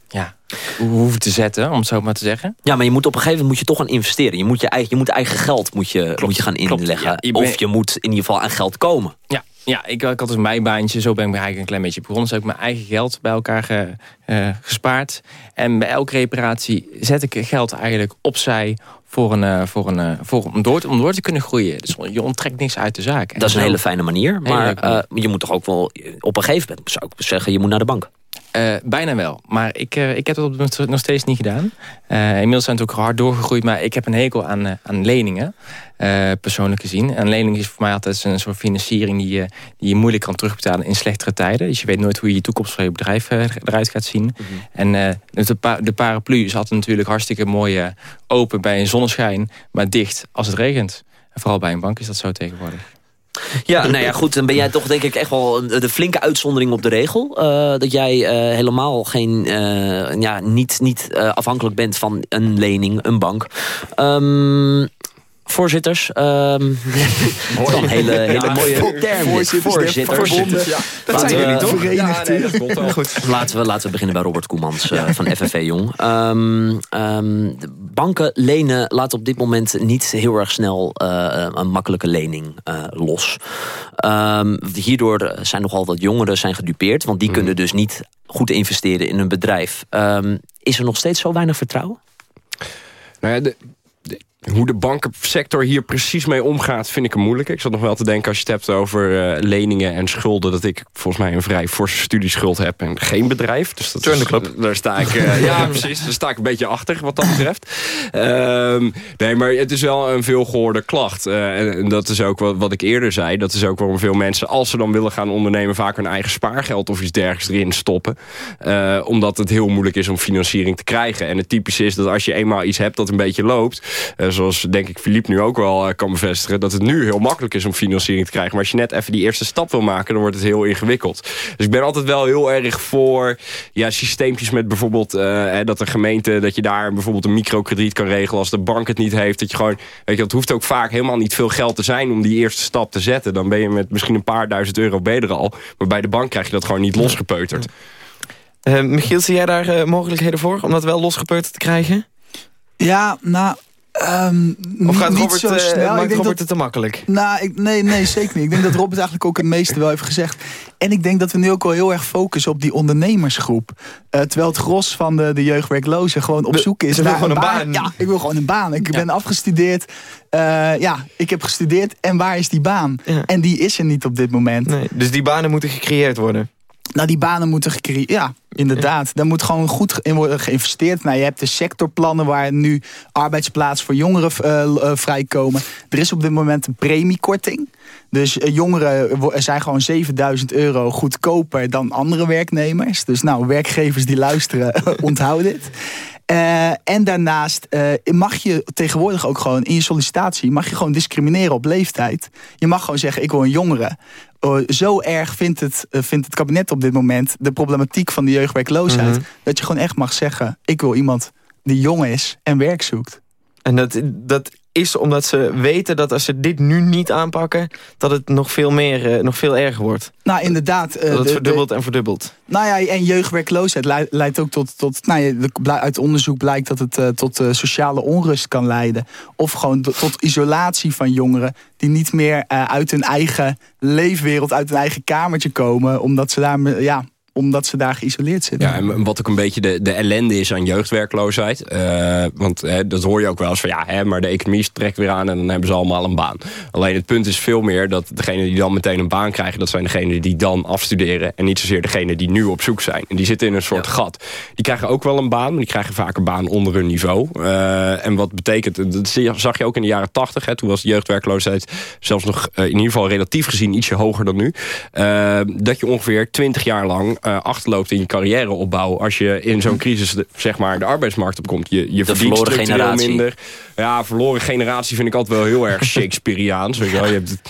ja, hoeven te zetten, om het zo maar te zeggen. Ja, maar je moet op een gegeven moment moet je toch gaan investeren. Je moet je eigen, je moet eigen geld moet je, moet je gaan inleggen. Ja, Of je moet in ieder geval aan geld komen. Ja, ja, ik, ik had dus mijn baantje. Zo ben ik eigenlijk een klein beetje begonnen. Dus heb ik mijn eigen geld bij elkaar ge, uh, gespaard. En bij elke reparatie zet ik geld eigenlijk opzij voor een, uh, voor een, uh, voor, om, door, om door te kunnen groeien. Dus je onttrekt niks uit de zaak. Dat is een hele fijne manier. Maar manier. je moet toch ook wel op een gegeven moment, zou ik zeggen, je moet naar de bank. Uh, bijna wel. Maar ik, uh, ik heb dat nog steeds niet gedaan. Uh, inmiddels zijn het ook hard doorgegroeid. Maar ik heb een hekel aan, aan leningen. persoonlijk gezien. En lening is voor mij altijd een soort financiering... Die je, die je moeilijk kan terugbetalen in slechtere tijden. Dus je weet nooit hoe je je toekomst van je bedrijf eruit gaat zien. Mm -hmm. En de, pa de paraplu is altijd natuurlijk hartstikke mooi open bij een zonneschijn. Maar dicht als het regent. En vooral bij een bank is dat zo tegenwoordig. Ja, nou ja, goed. Dan ben jij toch denk ik echt wel de flinke uitzondering op de regel. Uh, dat jij uh, helemaal geen, uh, ja, niet, niet afhankelijk bent van een lening, een bank. Um, voorzitters. Um, een hele, hele mooie term. Voorzitters. voorzitters. Ja. Dat zijn jullie toch? Ja, nee, dat komt wel. Goed. Laten, we, laten we beginnen bij Robert Koemans uh, van FFV Jong. Um, um, banken lenen laten op dit moment niet heel erg snel uh, een makkelijke lening uh, los. hierdoor zijn nogal wat jongeren zijn gedupeerd. Want die mm. kunnen dus niet goed investeren in een bedrijf. is er nog steeds zo weinig vertrouwen? Nou ja, de, hoe de bankensector hier precies mee omgaat, vind ik een moeilijk. Ik zat nog wel te denken als je het hebt over uh, leningen en schulden... dat ik volgens mij een vrij forse studieschuld heb en geen bedrijf. Dus dat is, club. Daar sta ik, uh, ja, precies. Daar sta ik een beetje achter wat dat betreft. Um, nee, maar het is wel een veelgehoorde klacht. Uh, en dat is ook wat, wat ik eerder zei. Dat is ook waarom veel mensen, als ze dan willen gaan ondernemen... vaak hun eigen spaargeld of iets dergelijks erin stoppen. omdat het heel moeilijk is om financiering te krijgen. En het typische is dat als je eenmaal iets hebt dat een beetje loopt zoals denk ik Philippe nu ook wel eh, kan bevestigen... dat het nu heel makkelijk is om financiering te krijgen. Maar als je net even die eerste stap wil maken... dan wordt het heel ingewikkeld. Dus ik ben altijd wel heel erg voor ja, systeempjes met bijvoorbeeld... Uh, dat de gemeente, dat je daar bijvoorbeeld een microkrediet kan regelen... als de bank het niet heeft. Dat je gewoon, weet je, het hoeft ook vaak helemaal niet veel geld te zijn... om die eerste stap te zetten. Dan ben je met misschien een paar duizend euro beter al. Maar bij de bank krijg je dat gewoon niet losgepeuterd. Uh, Michiel, zie jij daar uh, mogelijkheden voor om dat wel losgepeuterd te krijgen? Ja, nou, Um, of gaat Robert, zo snel. Uh, ik denk Robert dat, het te makkelijk? Nou, ik, nee, nee, zeker niet. Ik denk dat Robert eigenlijk ook het meeste wel heeft gezegd. En ik denk dat we nu ook wel heel erg focussen op die ondernemersgroep. Uh, terwijl het gros van de, de jeugdwerklozen gewoon op zoek is naar gewoon een baan. Ja, ik wil gewoon een baan. Ik ben afgestudeerd. Uh, ja, ik heb gestudeerd. En waar is die baan? Ja. En die is er niet op dit moment. Nee, dus die banen moeten gecreëerd worden? Nou, die banen moeten gecreëerd... Ja, inderdaad. Daar moet gewoon goed in worden geïnvesteerd. Nou, je hebt de sectorplannen waar nu arbeidsplaats voor jongeren uh, vrijkomen. Er is op dit moment een premiekorting. Dus uh, jongeren zijn gewoon 7000 euro goedkoper dan andere werknemers. Dus nou, werkgevers die luisteren, onthoud dit. Uh, en daarnaast uh, mag je tegenwoordig ook gewoon in je sollicitatie... mag je gewoon discrimineren op leeftijd. Je mag gewoon zeggen, ik wil een jongere. Uh, zo erg vindt het, vindt het kabinet op dit moment... de problematiek van de jeugdwerkloosheid... Mhm. dat je gewoon echt mag zeggen... ik wil iemand die jong is en werk zoekt. En dat, dat is omdat ze weten dat als ze dit nu niet aanpakken... dat het nog veel, meer, uh, nog veel erger wordt. Nou, inderdaad. Uh, dat het verdubbelt en verdubbelt. Nou ja, en jeugdwerkloosheid leidt ook tot... tot nou ja, uit onderzoek blijkt dat het uh, tot sociale onrust kan leiden. Of gewoon tot isolatie van jongeren... die niet meer uit hun eigen leefwereld, uit hun eigen kamertje komen... omdat ze daar ja, omdat ze daar geïsoleerd zitten. Ja, en wat ook een beetje de, de ellende is aan jeugdwerkloosheid. Uh, want hè, dat hoor je ook wel eens van ja, hè, maar de economie trekt weer aan en dan hebben ze allemaal een baan. Alleen het punt is veel meer dat degenen die dan meteen een baan krijgen, dat zijn degenen die dan afstuderen. En niet zozeer degenen die nu op zoek zijn. En die zitten in een soort gat. Die krijgen ook wel een baan, maar die krijgen vaak een baan onder hun niveau. Uh, en wat betekent, dat zag je ook in de jaren tachtig. Toen was de jeugdwerkloosheid zelfs nog uh, in ieder geval relatief gezien ietsje hoger dan nu. dat je ongeveer twintig jaar lang uh, achterloopt in je carrièreopbouw... als je in zo'n crisis zeg maar, de arbeidsmarkt opkomt. Je, je de verloren generatie. minder. Ja, verloren generatie vind ik altijd wel heel erg Shakespeareaans. Weet je, wel. je hebt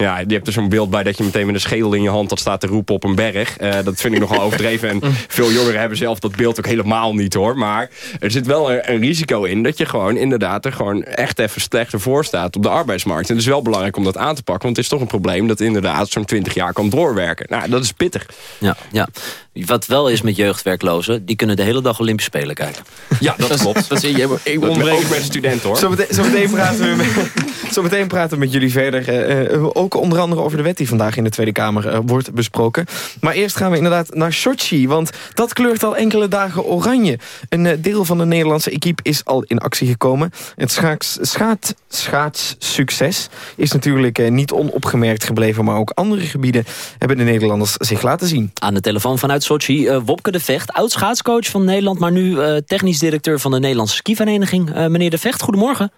ja, je hebt er zo'n beeld bij dat je meteen met een schedel in je hand... dat staat te roepen op een berg. Uh, dat vind ik nogal overdreven. En veel jongeren hebben zelf dat beeld ook helemaal niet, hoor. Maar er zit wel een, een risico in... dat je gewoon inderdaad er gewoon echt even slechter voor staat... op de arbeidsmarkt. En het is wel belangrijk om dat aan te pakken. Want het is toch een probleem dat inderdaad zo'n 20 jaar kan doorwerken. Nou, dat is pittig. Ja, ja. Wat wel is met jeugdwerklozen... die kunnen de hele dag Olympische Spelen kijken. Ja, dat klopt. Dat is, je, ik onderbreek met studenten, hoor. Zometeen, zo praten we met, zo praten we met jullie verder. Uh, ook onder andere over de wet die vandaag in de Tweede Kamer uh, wordt besproken. Maar eerst gaan we inderdaad naar Sochi, want dat kleurt al enkele dagen oranje. Een deel van de Nederlandse equipe is al in actie gekomen. Het schaats, schaats, schaatssucces is natuurlijk niet onopgemerkt gebleven... maar ook andere gebieden hebben de Nederlanders zich laten zien. Aan de telefoon vanuit Sochi, Wopke de Vecht, oud-schaatscoach van Nederland... maar nu technisch directeur van de Nederlandse skivereniging. meneer de Vecht, goedemorgen.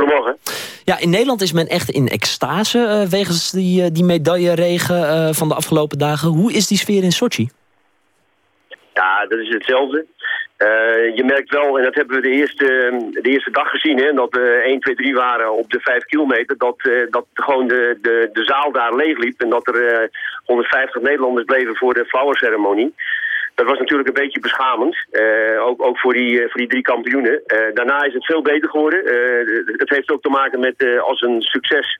Goedemorgen. Ja, in Nederland is men echt in extase uh, wegens die, uh, die medailleregen uh, van de afgelopen dagen. Hoe is die sfeer in Sochi? Ja, dat is hetzelfde. je merkt wel, en dat hebben we de eerste, de eerste dag gezien, hè, dat we 1, 2, 3 waren op de 5 kilometer, dat, dat gewoon de, de, de zaal daar leeg liep en dat er 150 Nederlanders bleven voor de flowerceremonie. Dat was natuurlijk een beetje beschamend, uh, ook, ook voor, die, voor die drie kampioenen. Uh, daarna is het veel beter geworden. Uh, het heeft ook te maken met als een succes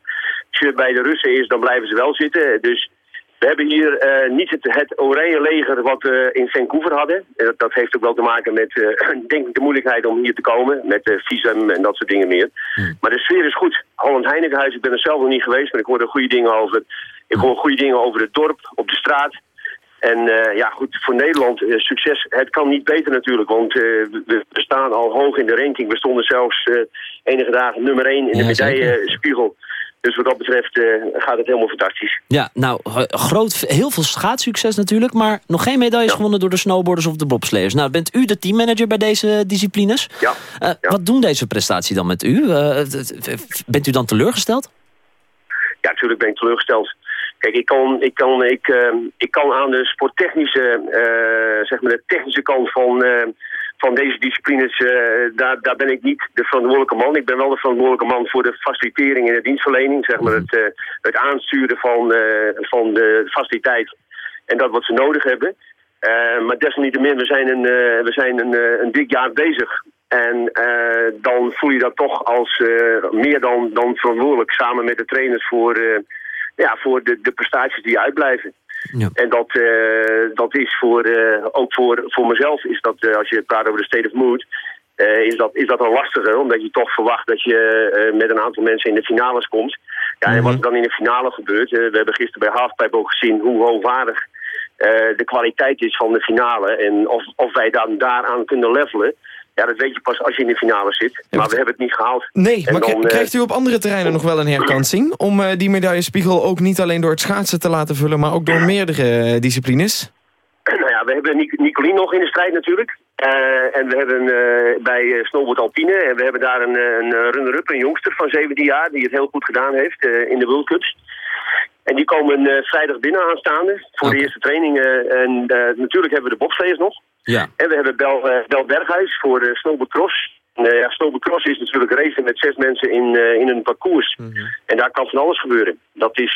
bij de Russen is, dan blijven ze wel zitten. Dus we hebben hier niet het, het oranje leger wat we in Vancouver hadden. Dat, dat, heeft ook wel te maken met denk ik de moeilijkheid om hier te komen. Met visum en dat soort dingen meer. Hmm. Maar de sfeer is goed. Holland Heinekenhuis, ik ben er zelf nog niet geweest, maar ik hoorde goede dingen over. Ik hoor goede dingen over het dorp, op de straat. En uh, ja, goed, voor Nederland uh, succes. Het kan niet beter natuurlijk, want uh, we, staan al hoog in de ranking. We stonden zelfs enige dagen nummer 1 in de medaillespiegel. Dus wat dat betreft gaat het helemaal fantastisch. Ja, nou, groot, heel veel schaatssucces natuurlijk... maar nog geen medailles gewonnen door de snowboarders of de bobsleiers. Nou, bent u de teammanager bij deze disciplines? Ja. ja. Wat doen deze prestatie dan met u? bent u dan teleurgesteld? Ja, natuurlijk ben ik teleurgesteld. Kijk, ik kan, ik kan, ik, uh, ik kan aan de sporttechnische, uh, zeg maar de technische kant van, uh, van deze disciplines, daar, daar ben ik niet de verantwoordelijke man. Ik ben wel de verantwoordelijke man voor de facilitering en de dienstverlening, zeg maar het, het aansturen van, van de faciliteit en dat wat ze nodig hebben. maar desalniettemin, we zijn een, we zijn een, een dik jaar bezig. En dan voel je dat toch als meer dan, dan verantwoordelijk samen met de trainers voor ja, voor de, de prestaties die uitblijven. Ja. En dat, uh, dat is voor, uh, ook voor, voor mezelf, is dat, uh, als je praat over de state of mood, is, dat, is dat een lastiger. Omdat je toch verwacht dat je met een aantal mensen in de finales komt. Ja, En wat er dan in de finale gebeurt, we hebben gisteren bij Halfpipe ook gezien hoe hoogwaardig de kwaliteit is van de finale. En of, of wij dan daaraan kunnen levelen. Ja, dat weet je pas als je in de finale zit. Maar we hebben het niet gehaald. Nee, maar dan, krijgt u op andere terreinen nog wel een herkansing... om uh, die medaillespiegel ook niet alleen door het schaatsen te laten vullen... maar ook door meerdere uh, disciplines? Nou ja, we hebben Nicolien nog in de strijd natuurlijk. Uh, en we hebben bij Snowboard Alpine... en we hebben daar een, een runner-up, een jongster van 17 jaar... die het heel goed gedaan heeft in de World Cups. En die komen vrijdag binnen aanstaande voor de eerste trainingen. En natuurlijk hebben we de bobsleeërs nog. Ja. En we hebben Bel, uh, Bel Berghuis voor de snowboardcross. Uh, ja, snowboardcross is natuurlijk racen met zes mensen in, uh, in een parcours. Mhm. En daar kan van alles gebeuren. Dat is,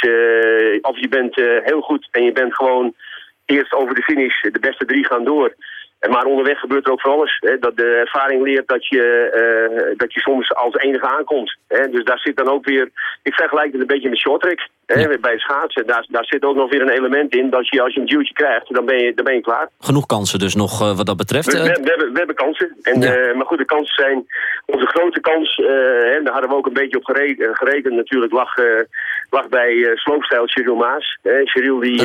of je bent heel goed en je bent gewoon eerst over de finish, de beste drie gaan door. Maar onderweg gebeurt er ook van alles. Hè. Dat de ervaring leert dat je, uh, dat je soms als enige aankomt. Hè. Dus daar zit dan ook weer... Ik vergelijk het een beetje met shorttrack. Ja. Bij schaatsen, daar, daar zit ook nog weer een element in... dat je als je een duwtje krijgt, dan ben je, dan ben je klaar. Genoeg kansen dus nog uh, wat dat betreft? We, we, we, hebben, we hebben kansen. En, ja. maar goed, de kansen zijn... Onze grote kans, hè, daar hadden we ook een beetje op gerekend, gerekend natuurlijk... lag, lag bij sloopstijl Cheryl Maas. Cheryl die,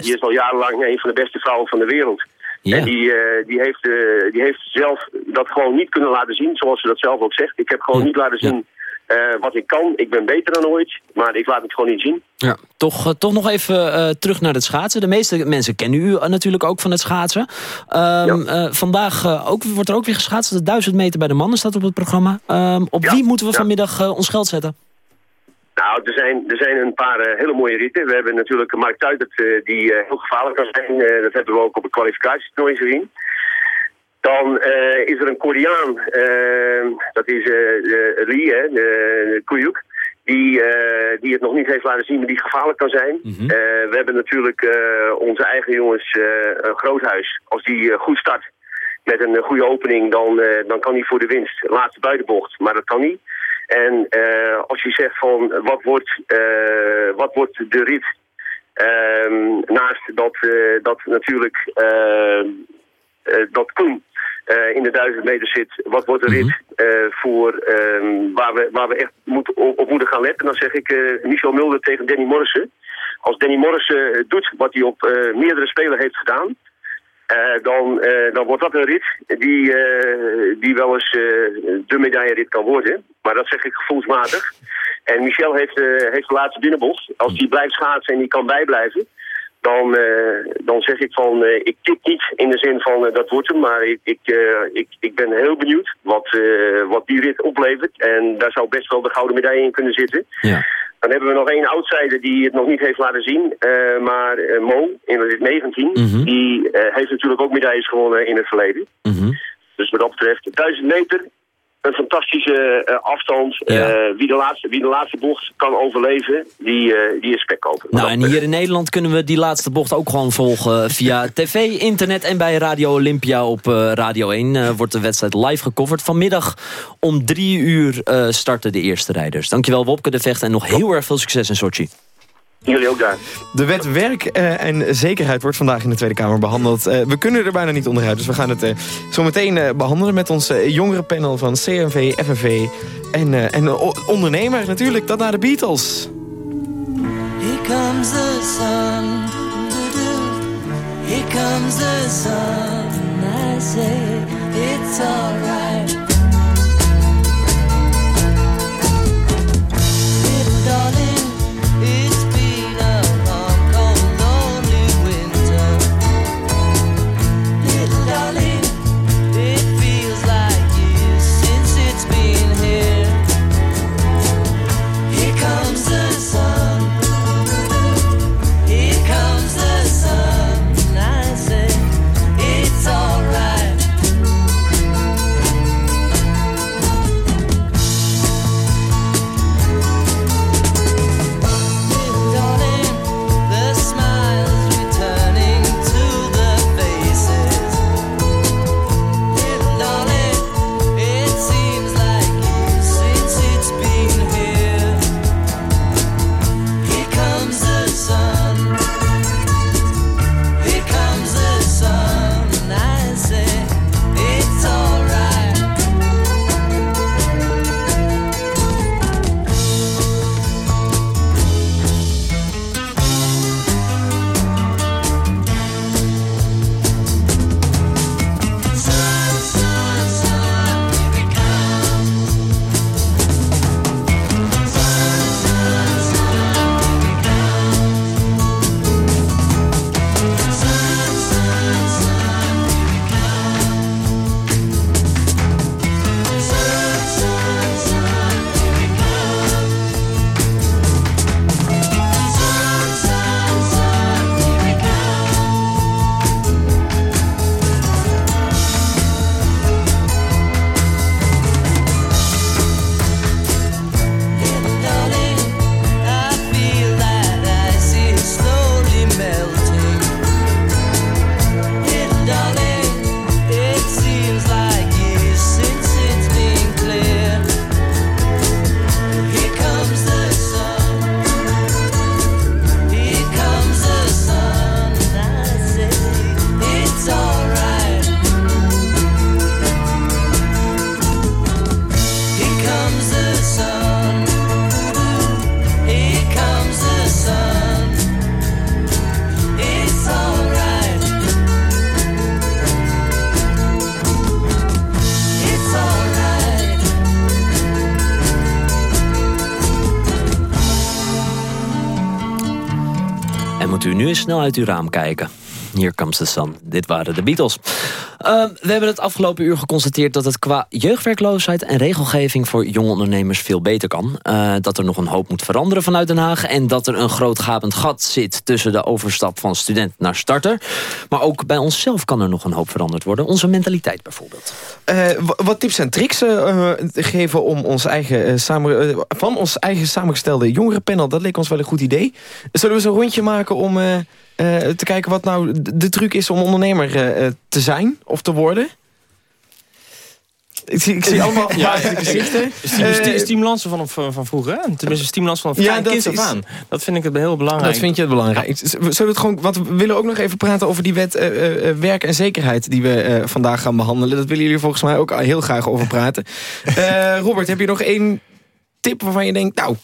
die is al jarenlang een van de beste vrouwen van de wereld. Ja. En die, uh, die, heeft, uh, die heeft zelf dat gewoon niet kunnen laten zien, zoals ze dat zelf ook zegt. Ik heb gewoon ja. niet laten zien uh, wat ik kan. Ik ben beter dan ooit, maar ik laat het gewoon niet zien. Ja, toch, toch nog even terug naar het schaatsen. De meeste mensen kennen u natuurlijk ook van het schaatsen. Um, ja. vandaag ook, wordt er ook weer geschaatst. De 1000 meter bij de mannen staat op het programma. Um, op wie moeten we vanmiddag ons geld zetten? Nou, er zijn, er zijn een paar uh, hele mooie ritten. We hebben natuurlijk Mark Tuitert uh, die uh, heel gevaarlijk kan zijn. dat hebben we ook op het kwalificatietoernooi gezien. Dan is er een Koreaan, dat is Lee, hè, de Kuyuk. Die, die het nog niet heeft laten zien, maar die gevaarlijk kan zijn. Mm -hmm. we hebben natuurlijk onze eigen jongens Groothuis. Als die goed start met een goede opening, dan, dan kan hij voor de winst. Laatste buitenbocht, maar dat kan niet. En uh, als je zegt van wat wordt, uh, wat wordt de rit, uh, naast dat, uh, dat natuurlijk dat Koen in de duizend meter zit, wat wordt de rit -hmm. voor ehm, waar, we, waar we echt moet, op, moeten gaan letten, dan zeg ik Michel Mulder tegen Danny Morrison. Als Danny Morrison doet wat hij op meerdere spelen heeft gedaan, uh, dan, uh, dan wordt dat een rit die, uh, die wel eens de medaillerit kan worden. Maar dat zeg ik gevoelsmatig. En Michel heeft, heeft de laatste binnenbocht. Als die blijft schaatsen en die kan bijblijven... Dan, dan zeg ik van, ik tik niet in de zin van dat wordt hem. Maar ik, ik, ik, ik ben heel benieuwd wat, wat die rit oplevert. En daar zou best wel de gouden medaille in kunnen zitten. Ja. Dan hebben we nog één outsider die het nog niet heeft laten zien. Uh, maar uh, Mo, in de 19, mm -hmm. die uh, heeft natuurlijk ook medailles gewonnen in het verleden. Mm -hmm. Dus wat dat betreft, 1000 meter, een fantastische uh, afstand. Ja. wie, de laatste, wie de laatste bocht kan overleven, die, die is spekkoper. Nou, en hier in Nederland kunnen we die laatste bocht ook gewoon volgen via tv, internet en bij Radio Olympia op Radio 1 wordt de wedstrijd live gecoverd. Vanmiddag om drie uur starten de eerste rijders. Dankjewel Wopke de Vecht en nog heel erg veel succes in Sochi. Jullie ook daar. De wet werk uh, en zekerheid wordt vandaag in de Tweede Kamer behandeld. Uh, we kunnen er bijna niet onderuit, dus we gaan het uh, zo meteen behandelen... met ons jongerenpanel van CNV, FNV en, en ondernemer natuurlijk. Dat naar de Beatles. Here comes the sun. Here comes the sun. I say it's alright. Snel uit uw raam kijken. Here comes the sun. Dit waren de Beatles. Ehm, we hebben het afgelopen uur geconstateerd dat het qua jeugdwerkloosheid en regelgeving voor jonge ondernemers veel beter kan. Uh, dat er nog een hoop moet veranderen vanuit Den Haag. En dat er een groot gapend gat zit tussen de overstap van student naar starter. Maar ook bij onszelf kan er nog een hoop veranderd worden. Onze mentaliteit bijvoorbeeld. Uh, wat tips en tricks uh, geven om ons eigen, van ons eigen samengestelde jongerenpanel. Dat leek ons wel een goed idee. Zullen we een rondje maken om te kijken wat nou de truc is om ondernemer uh, te zijn of te worden. Ik zie, ik zie allemaal ja, gezichten. Uh, stimulansen van, van, van vroeger. Hè? Tenminste, stimulans van een ja, kind af aan. Dat vind ik het heel belangrijk. Dat vind je het belangrijk. Zullen we het gewoon, want we willen ook nog even praten over die wet uh, werk en zekerheid die we vandaag gaan behandelen. Dat willen jullie volgens mij ook heel graag over praten. Robert, heb je nog één tip waarvan je denkt, nou,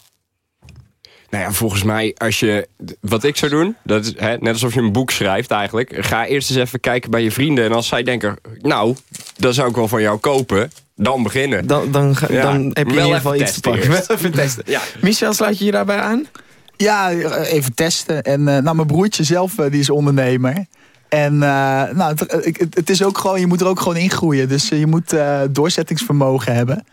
nou ja, volgens mij, als je, wat ik zou doen, dat is hè, net alsof je een boek schrijft eigenlijk. Ga eerst eens even kijken bij je vrienden. En als zij denken, nou, dat zou ik wel van jou kopen. Dan beginnen. Dan, dan, dan heb je in ieder geval iets te pakken. Wel even testen. Ja. Michel, sluit je je daarbij aan? Ja, even testen. En uh, nou, mijn broertje zelf, uh, die is ondernemer. En uh, nou, het, het, is ook gewoon, je moet er ook gewoon in groeien. Dus je moet doorzettingsvermogen hebben.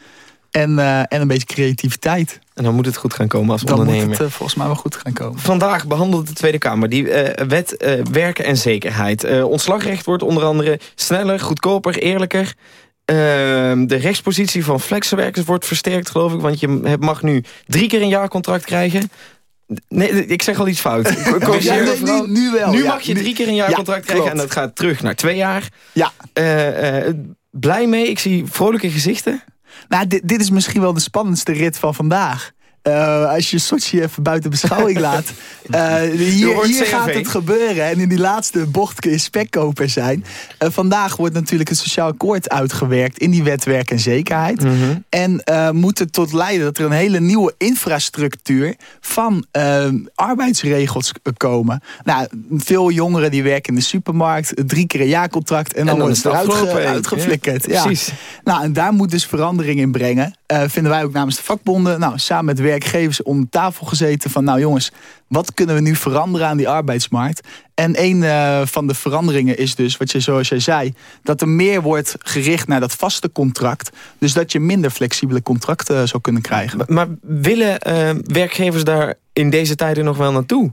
En, en een beetje creativiteit. En dan moet het goed gaan komen als dan ondernemer. Dan moet het uh, volgens mij wel goed gaan komen. Vandaag behandelt de Tweede Kamer die uh, wet werken en zekerheid. ontslagrecht wordt onder andere sneller, goedkoper, eerlijker. Ehm, de rechtspositie van flexwerkers wordt versterkt, geloof ik. Want je mag nu drie keer een jaarcontract krijgen. Nee, ik zeg al iets fout. ja, nu, nu, wel. Nu mag je drie keer een jaar contract krijgen en dat gaat terug naar twee jaar. Ja. blij mee, ik zie vrolijke gezichten. Nou, dit, dit is misschien wel de spannendste rit van vandaag. Uh, als je Sochi even buiten beschouwing laat. Uh, hier, hier gaat het gebeuren. En in die laatste bocht kun je spekkoper zijn. Uh, vandaag wordt natuurlijk het sociaal akkoord uitgewerkt... in die wet werk en zekerheid. Mm -hmm. En moet het tot leiden dat er een hele nieuwe infrastructuur... van arbeidsregels komen. Nou, veel jongeren die werken in de supermarkt. Drie keer een jaarcontract. En dan, wordt het eruit uitgeflikkerd. Ja, precies. Nou, en daar moet dus verandering in brengen. vinden wij ook namens de vakbonden. Nou, samen met werkgevers om tafel gezeten van... nou jongens, wat kunnen we nu veranderen aan die arbeidsmarkt? En een uh, van de veranderingen is dus, wat je, zoals jij zei... dat er meer wordt gericht naar dat vaste contract. Dus dat je minder flexibele contracten zou kunnen krijgen. Maar, maar willen uh, werkgevers daar in deze tijden nog wel naartoe?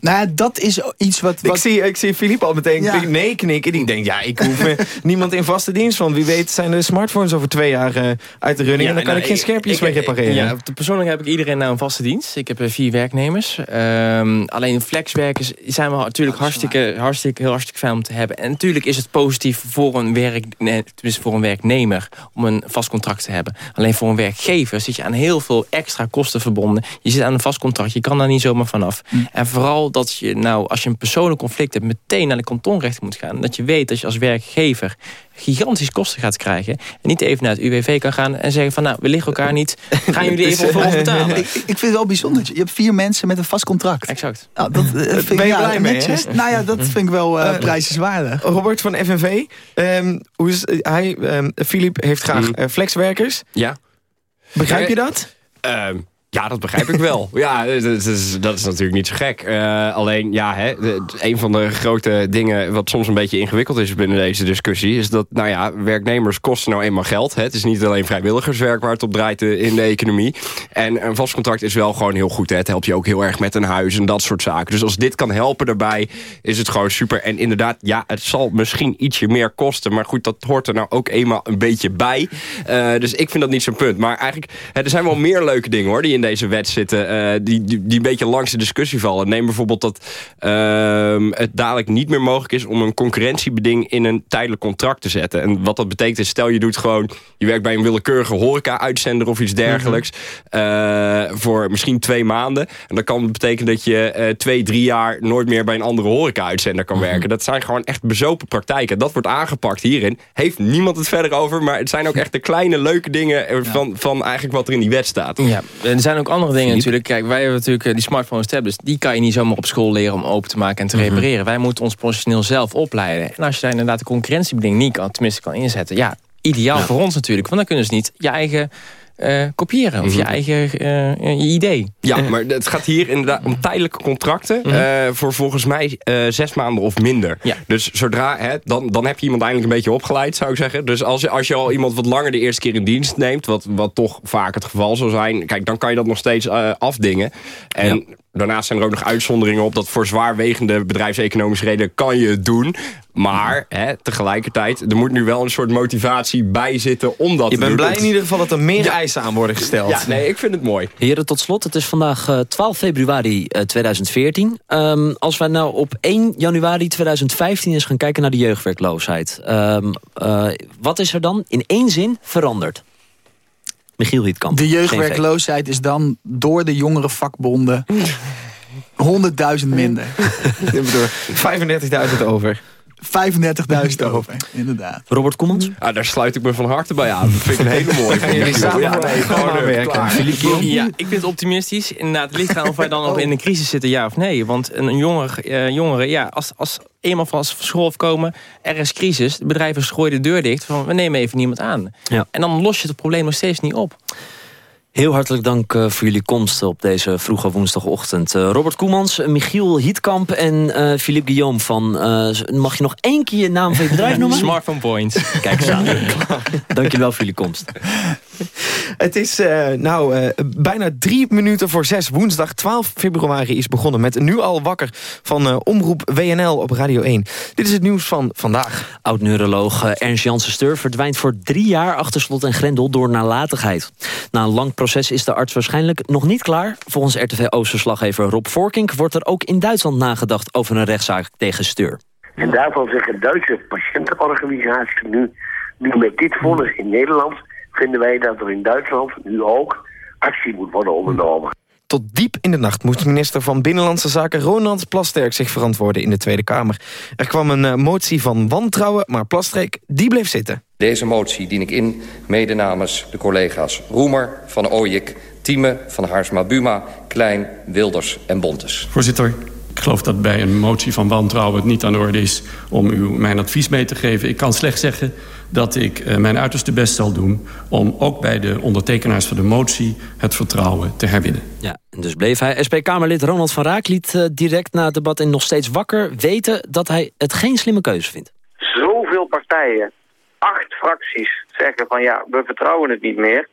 Nou, dat is iets wat... wat... Ik zie, ik zie Filip al meteen ja. nee knikken. Die denkt, ja, ik hoef niemand in vaste dienst. Want wie weet zijn de smartphones over twee jaar uh, uit de running. Ja, en dan kan nou, ik geen scherpjes meer repareren. Ja, persoonlijk heb ik iedereen nou een vaste dienst. Ik heb vier werknemers. Um, alleen flexwerkers zijn we natuurlijk hartstikke, hartstikke, heel hartstikke fijn om te hebben. En natuurlijk is het positief voor een, werk, nee, voor een werknemer om een vast contract te hebben. Alleen voor een werkgever zit je aan heel veel extra kosten verbonden. Je zit aan een vast contract, je kan daar niet zomaar vanaf. Mm. En vooral dat je nou, als je een persoonlijk conflict hebt, meteen naar de kantonrechter moet gaan. Dat je weet dat je als werkgever gigantisch kosten gaat krijgen. En niet even naar het UWV kan gaan en zeggen van nou, we liggen elkaar niet. Gaan jullie even voor ons betalen? Ik, ik, vind het wel bijzonder. Je hebt vier mensen met een vast contract. Exact. Nou, dat, uh, vind ben je ja, blij mee, Nou ja, dat vind ik wel uh, prijzenswaardig. Robert van FNV. Um, hoe is, hij, um, Philip heeft graag uh, flexwerkers. Ja. Begrijp je dat? Um, ja, dat begrijp ik wel. ja, dat is, dat is natuurlijk niet zo gek. Uh, alleen, ja, hè, een van de grote dingen wat soms een beetje ingewikkeld is binnen deze discussie... is dat, nou ja, werknemers kosten nou eenmaal geld. Hè. Het is niet alleen vrijwilligerswerk waar het op draait eh, in de economie. En een vast contract is wel gewoon heel goed. Hè. Het helpt je ook heel erg met een huis en dat soort zaken. Dus als dit kan helpen daarbij, is het gewoon super. En inderdaad, ja, het zal misschien ietsje meer kosten. Maar goed, dat hoort er nou ook eenmaal een beetje bij. Uh, dus ik vind dat niet zo'n punt. Maar eigenlijk, hè, er zijn wel meer leuke dingen, hoor... die in deze wet zitten die, die, die, een beetje langs de discussie vallen. Neem bijvoorbeeld dat ehm, het dadelijk niet meer mogelijk is om een concurrentiebeding in een tijdelijk contract te zetten. En wat dat betekent is, stel je doet gewoon, je werkt bij een willekeurige horeca-uitzender of iets dergelijks. Mhm. voor misschien twee maanden. En dan kan betekenen dat je twee, drie jaar nooit meer bij een andere horeca-uitzender kan mhm. werken. Dat zijn gewoon echt bezopen praktijken. Dat wordt aangepakt hierin. Heeft niemand het verder over, maar het zijn ook echt de kleine leuke dingen van, van eigenlijk wat er in die wet staat. Ja, er zijn ook andere dingen natuurlijk. Kijk, wij hebben natuurlijk eh, die smartphone tablets. Die kan je niet zomaar op school leren om open te maken en te mhm. repareren. Wij moeten ons professioneel zelf opleiden. En als je daar inderdaad de concurrentiebeding niet kan, tenminste kan inzetten. Ja, ideaal voor ons natuurlijk. Want dan kunnen ze niet je eigen uh, kopiëren. Of je mhm. eigen uh, je idee. Ja, maar het gaat hier inderdaad om tijdelijke contracten. Mm voor volgens mij zes maanden of minder. Ja. Dus zodra, hè, dan, dan heb je iemand eindelijk een beetje opgeleid, zou ik zeggen. Dus als je, als je al iemand wat langer de eerste keer in dienst neemt... wat, wat toch vaak het geval zou zijn... kijk, dan kan je dat nog steeds afdingen. En daarnaast zijn er ook nog uitzonderingen op... dat voor zwaarwegende bedrijfseconomische redenen kan je het doen. Maar hè, tegelijkertijd, er moet nu wel een soort motivatie bij zitten om dat je te doen. Je bent blij in ieder geval dat er meer eisen aan worden gesteld. Ja, nee, ik vind het mooi. Heren, tot slot, het is vandaag 12 eh, februari 2014. Uh, ehm, als wij nou op 1 januari 2015 eens gaan kijken naar de jeugdwerkloosheid. Um, wat is er dan in één zin veranderd? Michiel Hietkamp. De jeugdwerkloosheid is dan door de jongere vakbonden 100.000 minder. 35.000 over. 35.000 over, inderdaad. Robert Koemans? Ah, daar sluit ik me van harte bij aan. Dat vind ik een hele mooie. Gaan jullie samen ja, werken? Ja, ik vind het optimistisch. Inderdaad, het ligt aan of wij dan nog in een crisis zitten, ja of nee. Want een jongere, uh, jongere ja, als, als eenmaal van school komen, er is crisis. De bedrijven gooien de deur dicht. Van, we nemen even niemand aan. Ja. En dan los je het probleem nog steeds niet op. Heel hartelijk dank eh, voor jullie komst op deze vroege woensdagochtend. Uh, Robert Koemans, Michiel Hietkamp en uh, Philippe Guillaume van... mag je nog één keer je naam van je bedrijf noemen? Smartphone Points. Kijk eens aan. dank je wel voor jullie komst. Het is nou bijna drie minuten voor zes. Woensdag 12 februari is begonnen met Nu al wakker... van Omroep WNL op Radio 1. Dit is het nieuws van vandaag. Oud-neuroloog Ernst Janssen-Steur verdwijnt voor drie jaar... achter slot en grendel door nalatigheid. Na een lang proces is de arts waarschijnlijk nog niet klaar. Volgens RTV Oosterslaggever Rob Vorkink wordt er ook in Duitsland nagedacht over een rechtszaak tegen Steur. En daarvan zeggen Duitse patiëntenorganisaties nu, nu met dit vonnis in Nederland, vinden wij dat er in Duitsland nu ook actie moet worden ondernomen. Tot diep in de nacht moest minister van Binnenlandse Zaken Ronald Plasterk zich verantwoorden in de Tweede Kamer. Er kwam een eh, motie van wantrouwen, maar Plasterk die bleef zitten. Deze motie dien ik in, mede namens de collega's Roemer, Van Ooyik, Tieme, Van Haarsma-Buma, Klein, Wilders en Bontes. Voorzitter, ik geloof dat bij een motie van wantrouwen het niet aan de orde is om u mijn advies mee te geven. Ik kan slechts zeggen dat ik uh, mijn uiterste best zal doen... om ook bij de ondertekenaars van de motie het vertrouwen te herwinnen. Ja, en dus bleef hij SP-Kamerlid Ronald van Raak liet uh, direct na het debat... en nog steeds wakker weten dat hij het geen slimme keuze vindt. Zoveel partijen acht fracties zeggen van ja, we vertrouwen het niet meer...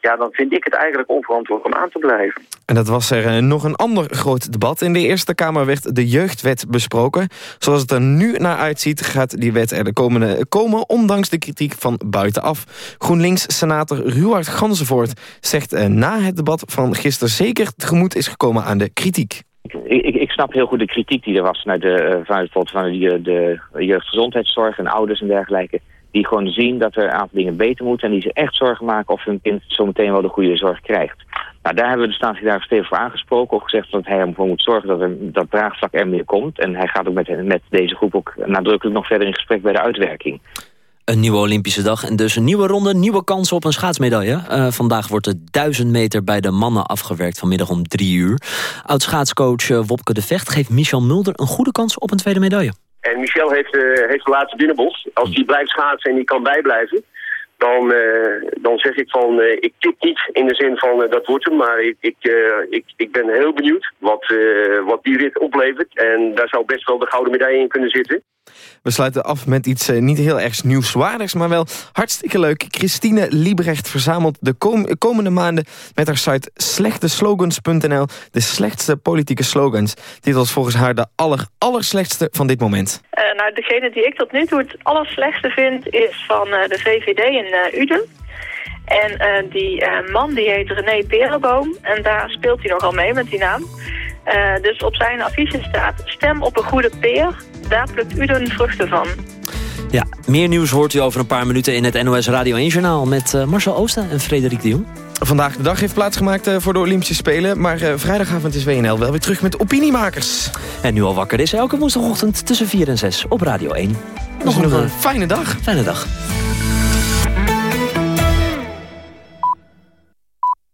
ja, dan vind ik het eigenlijk onverantwoord om aan te blijven. En dat was er eh, nog een ander groot debat. In de Eerste Kamer werd de jeugdwet besproken. Zoals het er nu naar uitziet gaat die wet er de komende komen... ondanks de kritiek van buitenaf. GroenLinks-senator Ruard Ganzenvoort zegt eh, na het debat van gisteren... zeker tegemoet is gekomen aan de kritiek. Ik, ik, ik, snap heel goed de kritiek die er was vanuit de, eh, vanuit van de, de jeugdgezondheidszorg en ouders en dergelijke die gewoon zien dat er een aantal dingen beter moeten... en die ze echt zorgen maken of hun kind zometeen wel de goede zorg krijgt. Nou, daar hebben we de staatssecretaris stevig voor aangesproken. Ook gezegd dat hij ervoor moet zorgen dat er, dat draagvlak er meer komt. En hij gaat ook met, met deze groep ook nadrukkelijk nog verder in gesprek bij de uitwerking. Een nieuwe Olympische dag en dus een nieuwe ronde, nieuwe kansen op een schaatsmedaille. Uh, vandaag wordt de 1000 meter bij de mannen afgewerkt vanmiddag om drie uur. Oud-schaatscoach uh, Wopke de Vecht geeft Michel Mulder een goede kans op een tweede medaille. En Michel heeft, uh, heeft de laatste binnenbos. Als hij blijft schaatsen en die kan bijblijven, dan, uh, dan zeg ik van, uh, ik tip niet in de zin van dat wordt hem, maar ik, ik, ik, ik ben heel benieuwd wat, wat die rit oplevert. En daar zou best wel de gouden medaille in kunnen zitten. We sluiten af met iets uh, niet heel erg nieuwswaardigs, maar wel hartstikke leuk. Christine Liebrecht verzamelt de kom komende maanden met haar site slechteslogans.nl de slechtste politieke slogans. Dit was volgens haar de aller, allerslechtste van dit moment. Uh, nou, degene die ik tot nu toe het allerslechtste vind is van uh, de VVD in Uden. En die man die heet René Perenboom. En daar speelt hij nogal mee met die naam. Dus op zijn affiche staat... Stem op een goede peer. Daar plukt u de vruchten van. Ja, meer nieuws hoort u over een paar minuten in het NOS Radio 1-journaal... met Marcel Oosten en Frederik de Jong. Vandaag de dag heeft plaatsgemaakt voor de Olympische Spelen. Maar vrijdagavond is WNL wel weer terug met opiniemakers. En nu al wakker is elke woensdagochtend tussen 4 en 6 op Radio 1. Nog een, een fijne dag. Fijne dag.